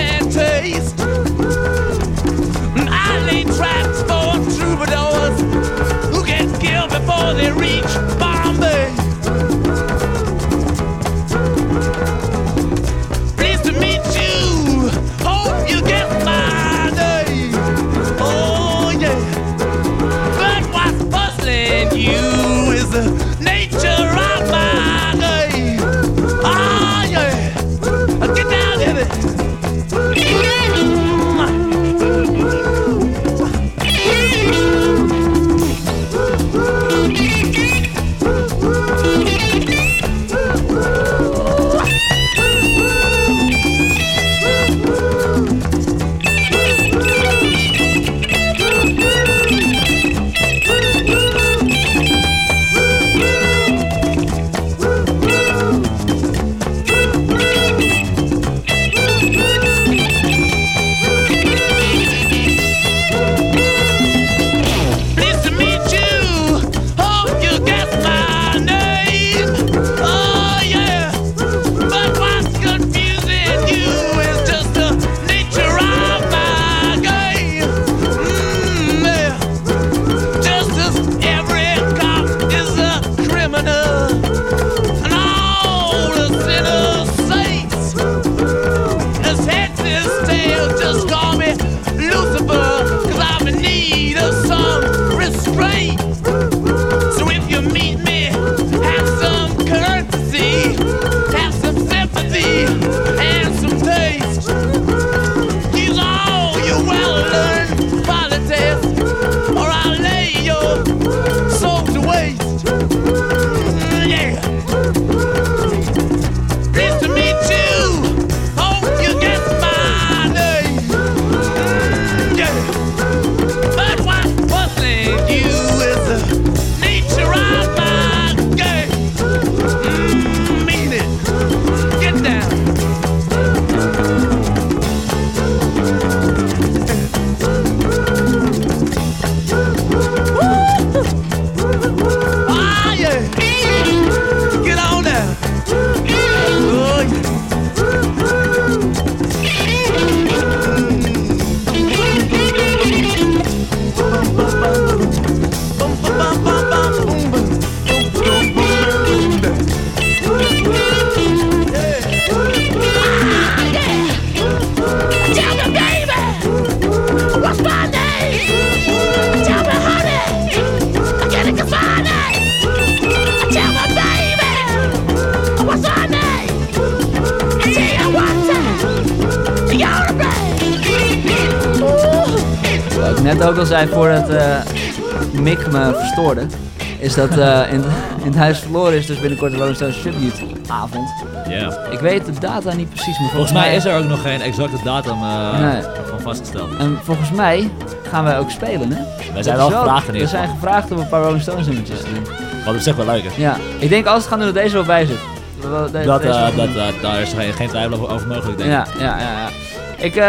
is dat eh, in, in het Huis Verloren is dus binnenkort de Rolling Stones Tribute avond. Ja. Ik weet de data niet precies, maar Volgens mij is er ook nog geen exacte datum eh, Nee. van vastgesteld. En volgens mij gaan wij ook spelen, hè? Wij zijn wel gevraagd in We zijn gevraagd om een paar Rolling Stones nummertjes te doen. Wat op zich wel leuk is. Ja, ik denk als we het gaan doen dat deze wel bij zit. Dat Dat, eh, dat, daar is geen, geen twijfel over, mogelijk, denk ik. ja, ja, ja, ja. Ik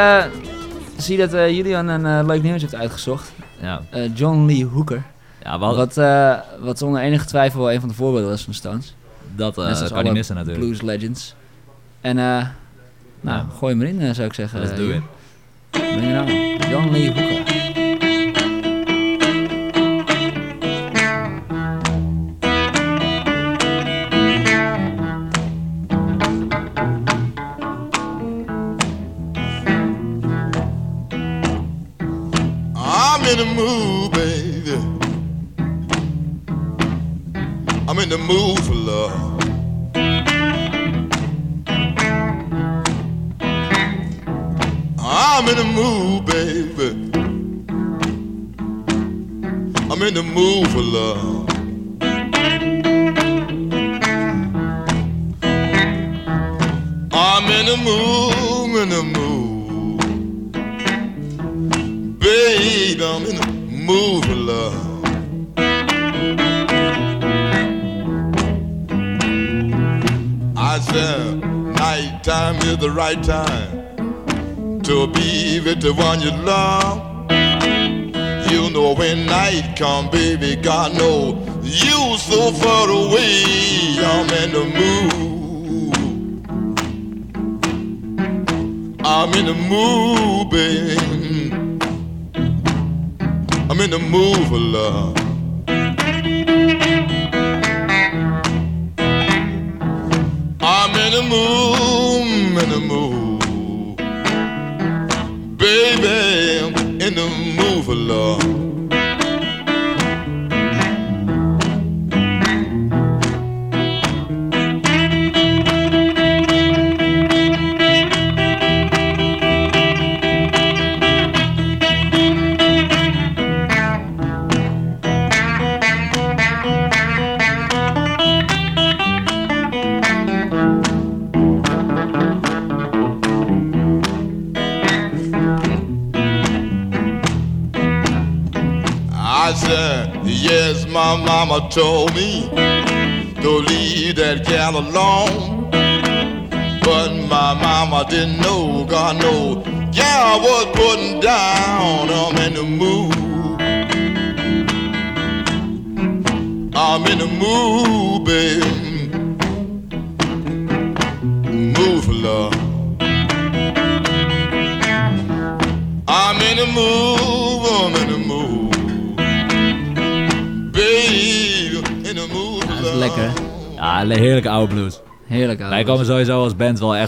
zie dat Julian een leuk nieuws heeft uitgezocht. Ja. John Lee Hooker. Ja, wat- Wat, eh, wat zonder enige twijfel wel een van de voorbeelden was van de Stones. Dat zoals kan niet missen natuurlijk. Blues legends. En eh, nou, Ja. gooi hem erin eh, zou ik zeggen. Let's do it. Breng het aan. John Lee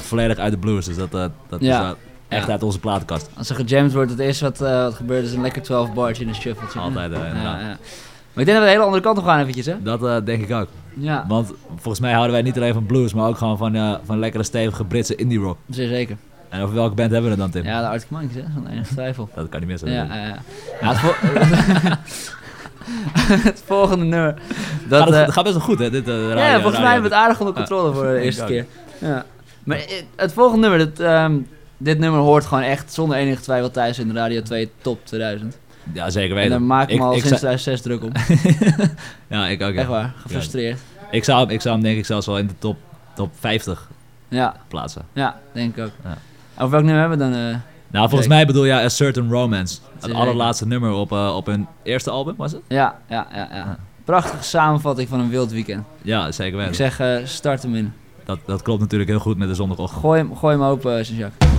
volledig uit de blues. Dus dat, eh, dat Ja. is echt Ja. uit onze platenkast. Als er gejamd wordt, het eerste wat, eh, wat gebeurt is een lekker 12 bartje in een shuffle. Altijd, eh, inderdaad. Maar ik denk dat we de hele andere kant op gaan eventjes, hè? Dat denk ik ook. Ja. Want volgens mij houden wij niet alleen van blues, maar ook gewoon van, eh, van lekkere stevige Britse indie rock. Zeer zeker. En over welke band hebben we het dan, Tim? Ja, de Arctic Monkeys, hè? Zonder enige twijfel. Dat kan niet missen. Ja, ja, ja. Ja, het, vol- het volgende nummer. Dat, gaat, het, gaat best wel goed, hè? Dit, ja, volgens mij hebben we het aardig onder Ja, controle voor de eerste keer. Ja. Maar eh, het volgende nummer, dat, ehm, dit nummer hoort gewoon echt zonder enige twijfel thuis in de Radio 2 Top 2000. Ja, zeker En weten. daar maak ik me al ik sinds zou- 2006 druk om. ja, ik ook. ja. Echt waar, gefrustreerd. Ja. Ik, zou, hem- ik zou hem denk ik zelfs wel in de top, top 50 Ja. plaatsen. Ja, denk ik ook. Ja. Over welk nummer hebben we dan? eh, Nou, volgens mij bedoel jij A Certain Romance. Het allerlaatste nummer op, eh, op hun eerste album, was het? Ja, ja, ja, ja. Prachtige samenvatting van een wild weekend. Ja, zeker weten. Ik zeg, eh, start hem in. Dat, dat klopt natuurlijk heel goed met de zondagochtend. Gooi hem, gooi hem open, Sint-Jacques.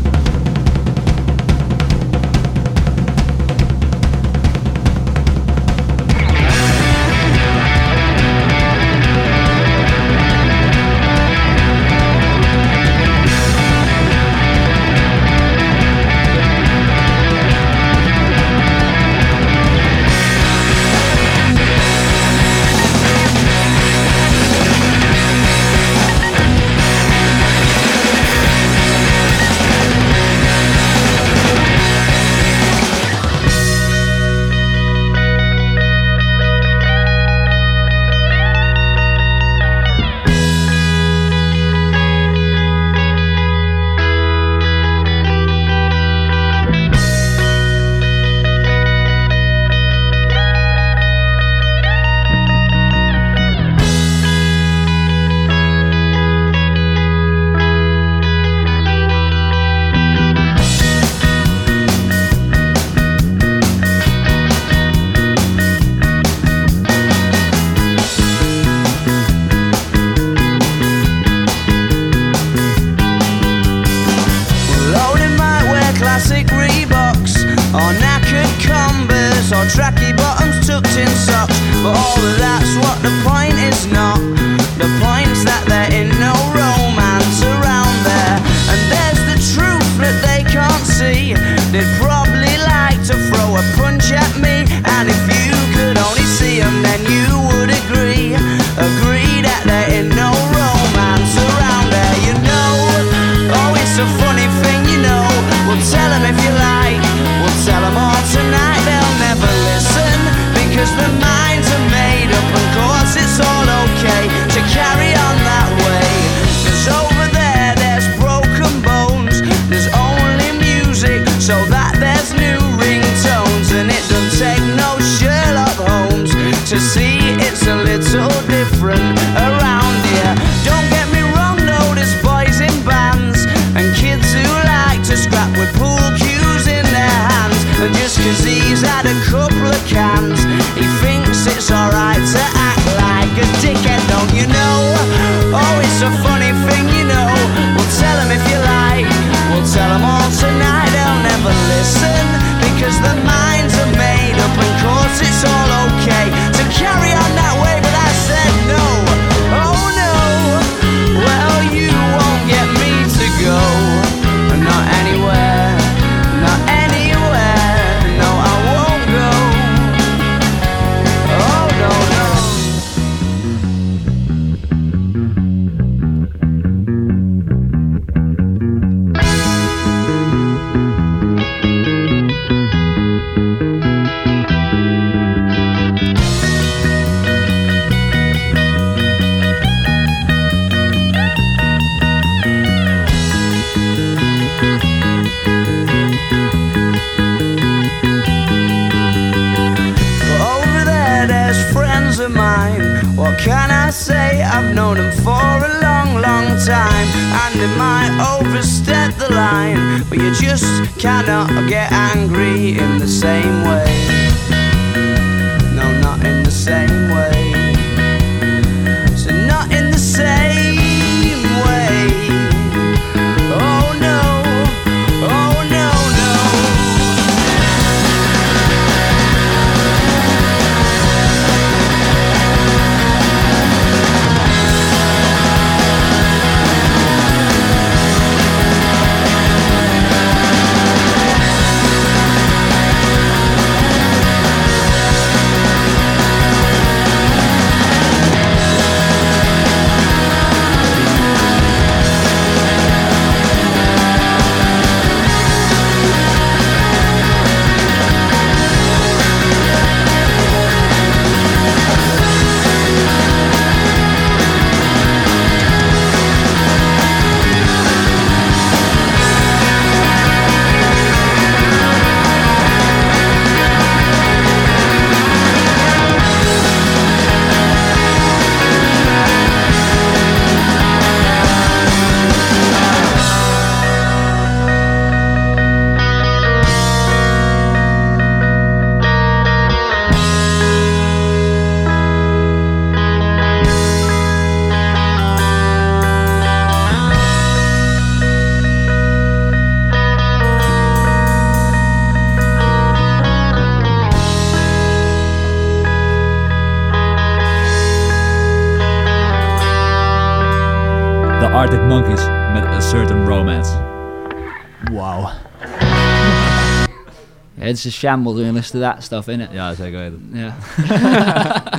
Het is een shamble in de staf, in het. Ja, zeker weten. Ja.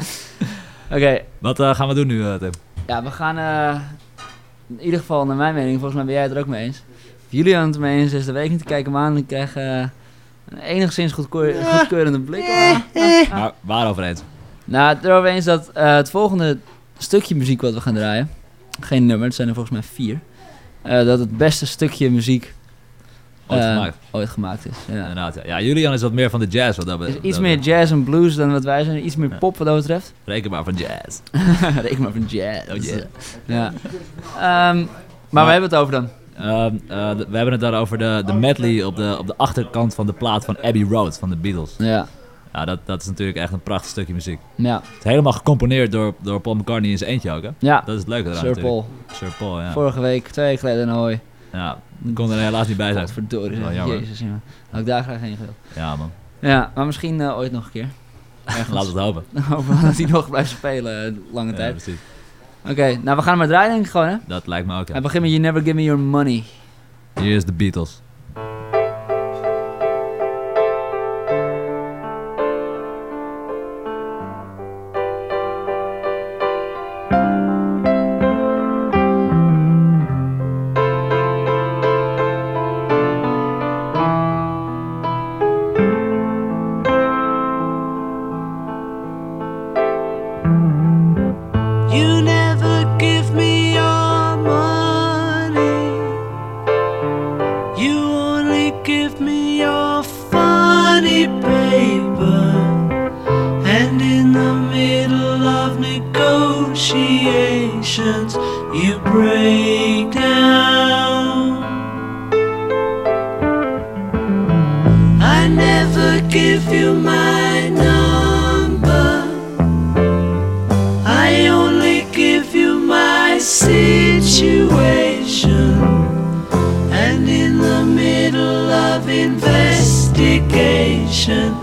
Oké. Wat eh, gaan we doen nu, eh, Tim? Ja, we gaan eh, in ieder geval, naar mijn mening, volgens mij ben jij het er ook mee eens. Of jullie aan het mee eens is de week niet te kijken, maar aan. Ik krijg een enigszins goedkeur, goedkeurende blik. Maar waarover eens? Nou, het erover eens dat eh, het volgende stukje muziek wat we gaan draaien, geen nummer, het zijn er volgens mij vier, eh, dat het beste stukje muziek Ooit eh, gemaakt. ooit gemaakt is. Ja. Inderdaad, ja. ja. Julian is wat meer van de jazz wat dat Is betreft. iets meer jazz en blues dan wat wij zijn, iets meer pop wat dat betreft. Reken maar van jazz. Reken maar van jazz. Oh yeah. Ja. Ehm, maar we hebben het over dan. Ehm, eh, we hebben het dan over de, de medley op de, op de achterkant van de plaat van Abbey Road van de Beatles. Ja. Ja, dat, dat is natuurlijk echt een prachtig stukje muziek. Ja. Het is helemaal gecomponeerd door, door Paul McCartney in zijn eentje ook, hè? Ja. Dat is het leuke eraan Sir natuurlijk. Paul. Sir Paul, ja. Vorige week, twee weken geleden in Ahoy. Ja, kon er helaas niet bij zijn. Verdorie, Wel zeg. jammer. jezus, ja. Had ik daar graag heen gewild. Ja, man. Ja, maar misschien eh, ooit nog een keer. Ergens. Laat het hopen. Hopen dat hij nog blijft spelen eh, lange Ja, tijd. precies. Oké, nou we gaan maar draaien denk ik gewoon hè. Dat lijkt me ook, ja. Hij begint met You Never Give Me Your Money. Hier is de Beatles. silence you break down. I never give you my number, I only give you my situation. And in the middle of investigation.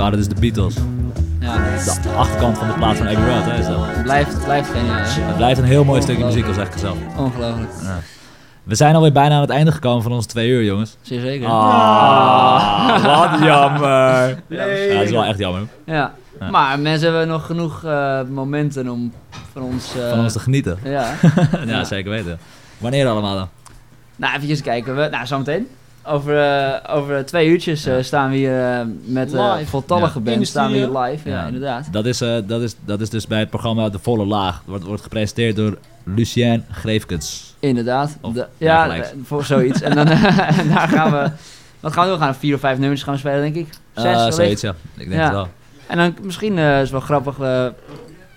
Waren dus de Beatles. Ja. De achterkant van de plaat van Abbey Road, hè, is dat. Blijft, blijft geniaal. hè? Het blijft een heel mooi stukje muziek, al zeg ik het zelf. Ongelooflijk. Ja. We zijn alweer bijna aan het einde gekomen van onze twee uur, jongens. Zeer zeker. Ah, wat jammer. Ja, Ja, dat is wel echt jammer. Ja. Ja. Maar mensen hebben nog genoeg eh, momenten om van ons... eh, Van ons te genieten. Ja. ja, zeker weten. Wanneer allemaal dan? Nou, even kijken. We, nou, zometeen. Over, eh, over twee uurtjes eh, staan we hier eh, met eh Live. voltallige Ja. band. Staan we hier studio. live, ja, inderdaad. Dat is, eh, dat, is, dat is dus bij het programma De Volle Laag. Wordt, wordt gepresenteerd door Lucien Greefkens. Inderdaad. Of De- ja, eh, voor zoiets. en dan en daar gaan we... Wat gaan we doen? We gaan vier of vijf nummers gaan we spelen, denk ik. Zes, Eh, zoiets, ja. Ik denk het wel. En dan misschien eh, is het wel grappig, eh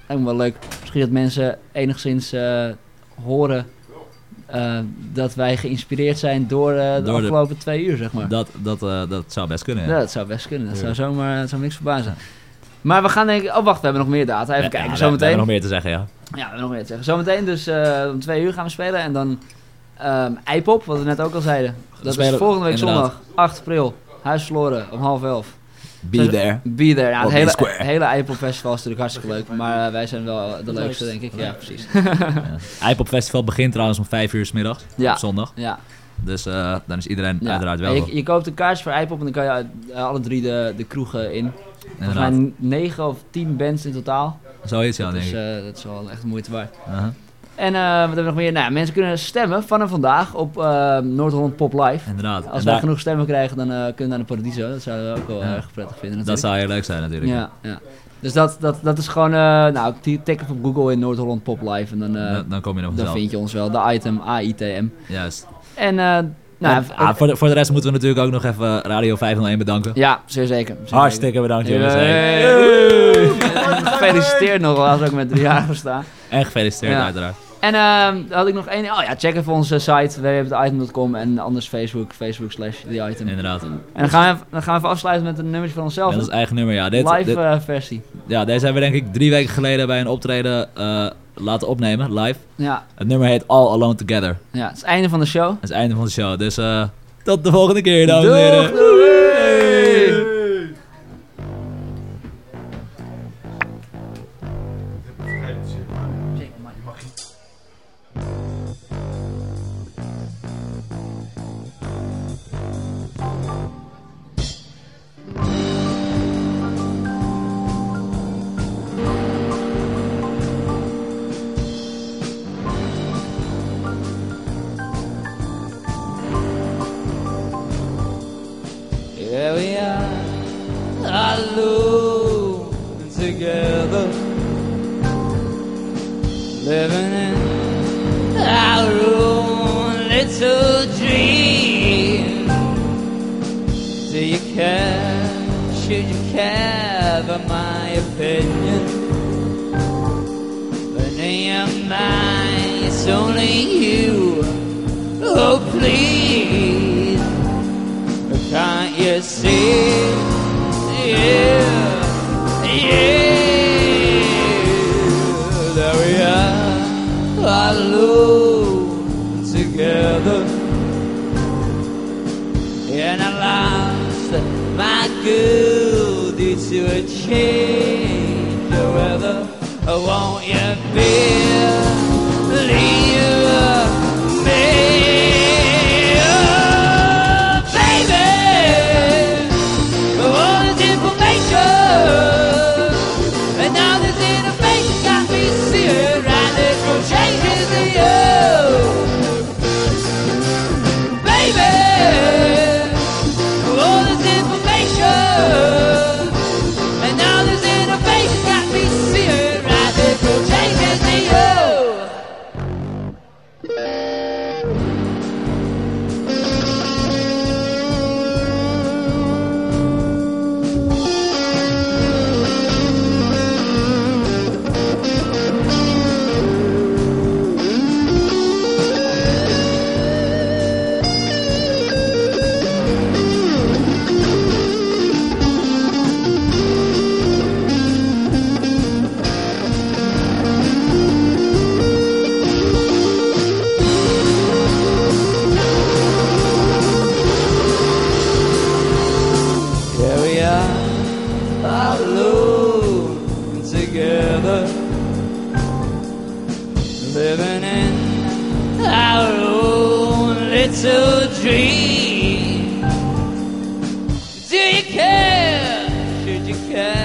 me wel leuk, misschien dat mensen enigszins eh, horen eh, dat wij geïnspireerd zijn door, eh, de Door de- afgelopen twee uur, zeg maar. Dat, dat, eh, dat zou best kunnen. Ja, dat zou best kunnen. Dat Ja. zou zomaar dat zou niks verbazen. Maar we gaan denk ik... Oh, wacht, we hebben nog meer data. Even Ja, kijken, zometeen. We hebben nog meer te zeggen, ja. Ja, we hebben nog meer te zeggen. Zometeen dus eh, om twee uur gaan we spelen. En dan ehm iPop, wat we net ook al zeiden. Dat is volgende week inderdaad. zondag, 8 april. Huis verloren, om half elf. Be Dus- there. Be there. Ja, het hele, het hele iPop Festival is natuurlijk hartstikke leuk. Maar eh, wij zijn wel de leukste, denk ik. Ja, precies. Ja. iPop Festival begint trouwens om 5 uur s middags Ja. op zondag. Ja. Dus eh, dan is iedereen Ja. uiteraard welkom. je, je koopt een kaartje voor iPop en dan kan je uh, alle drie de, de kroegen in. Volgens Inderdaad. mij 9 of 10 bands in totaal. Zoiets, ja, dat denk is, ik. eh, dat is wel echt moeite waard. En eh, wat hebben we nog meer? Nou, mensen kunnen stemmen vanaf vandaag op eh, Noord-Holland Pop Live. Inderdaad. Als wij genoeg stemmen krijgen, dan eh, kunnen we naar de Paradiso. Dat zouden we ook wel Ja. erg prettig vinden Dat zou heel leuk zijn natuurlijk. Ja, ja. Dus dat, dat, dat is gewoon, eh nou, tik op Google in Noord-Holland Pop Live en dan, Dan- dan kom je nog dan vind je ons wel. De item AITM. Juist. En, eh, nou, ah, voor, de, voor de rest moeten we natuurlijk ook nog even Radio 501 bedanken. Ja, zeer zeker. Zeer Hartstikke bedankt jongens. Hey. Gefeliciteerd nog wel, als ook met drie jaar gestaan. En gefeliciteerd Ja. uiteraard. En ehm, had ik nog één. Oh ja, check even onze site www.theitem.com en anders Facebook, Facebook slash The Item. Inderdaad. En dan gaan, we even, dan gaan we even afsluiten met een nummertje van onszelf. Met ons eigen nummer, ja. Dit, Live dit- eh, versie. ja, deze hebben we denk ik drie weken geleden bij een optreden eh, laten opnemen, live. Ja. Het nummer heet All Alone Together. Ja, het is het einde van de show. Dat is het einde van de show. Dus eh, tot de volgende keer, dames en heren. you.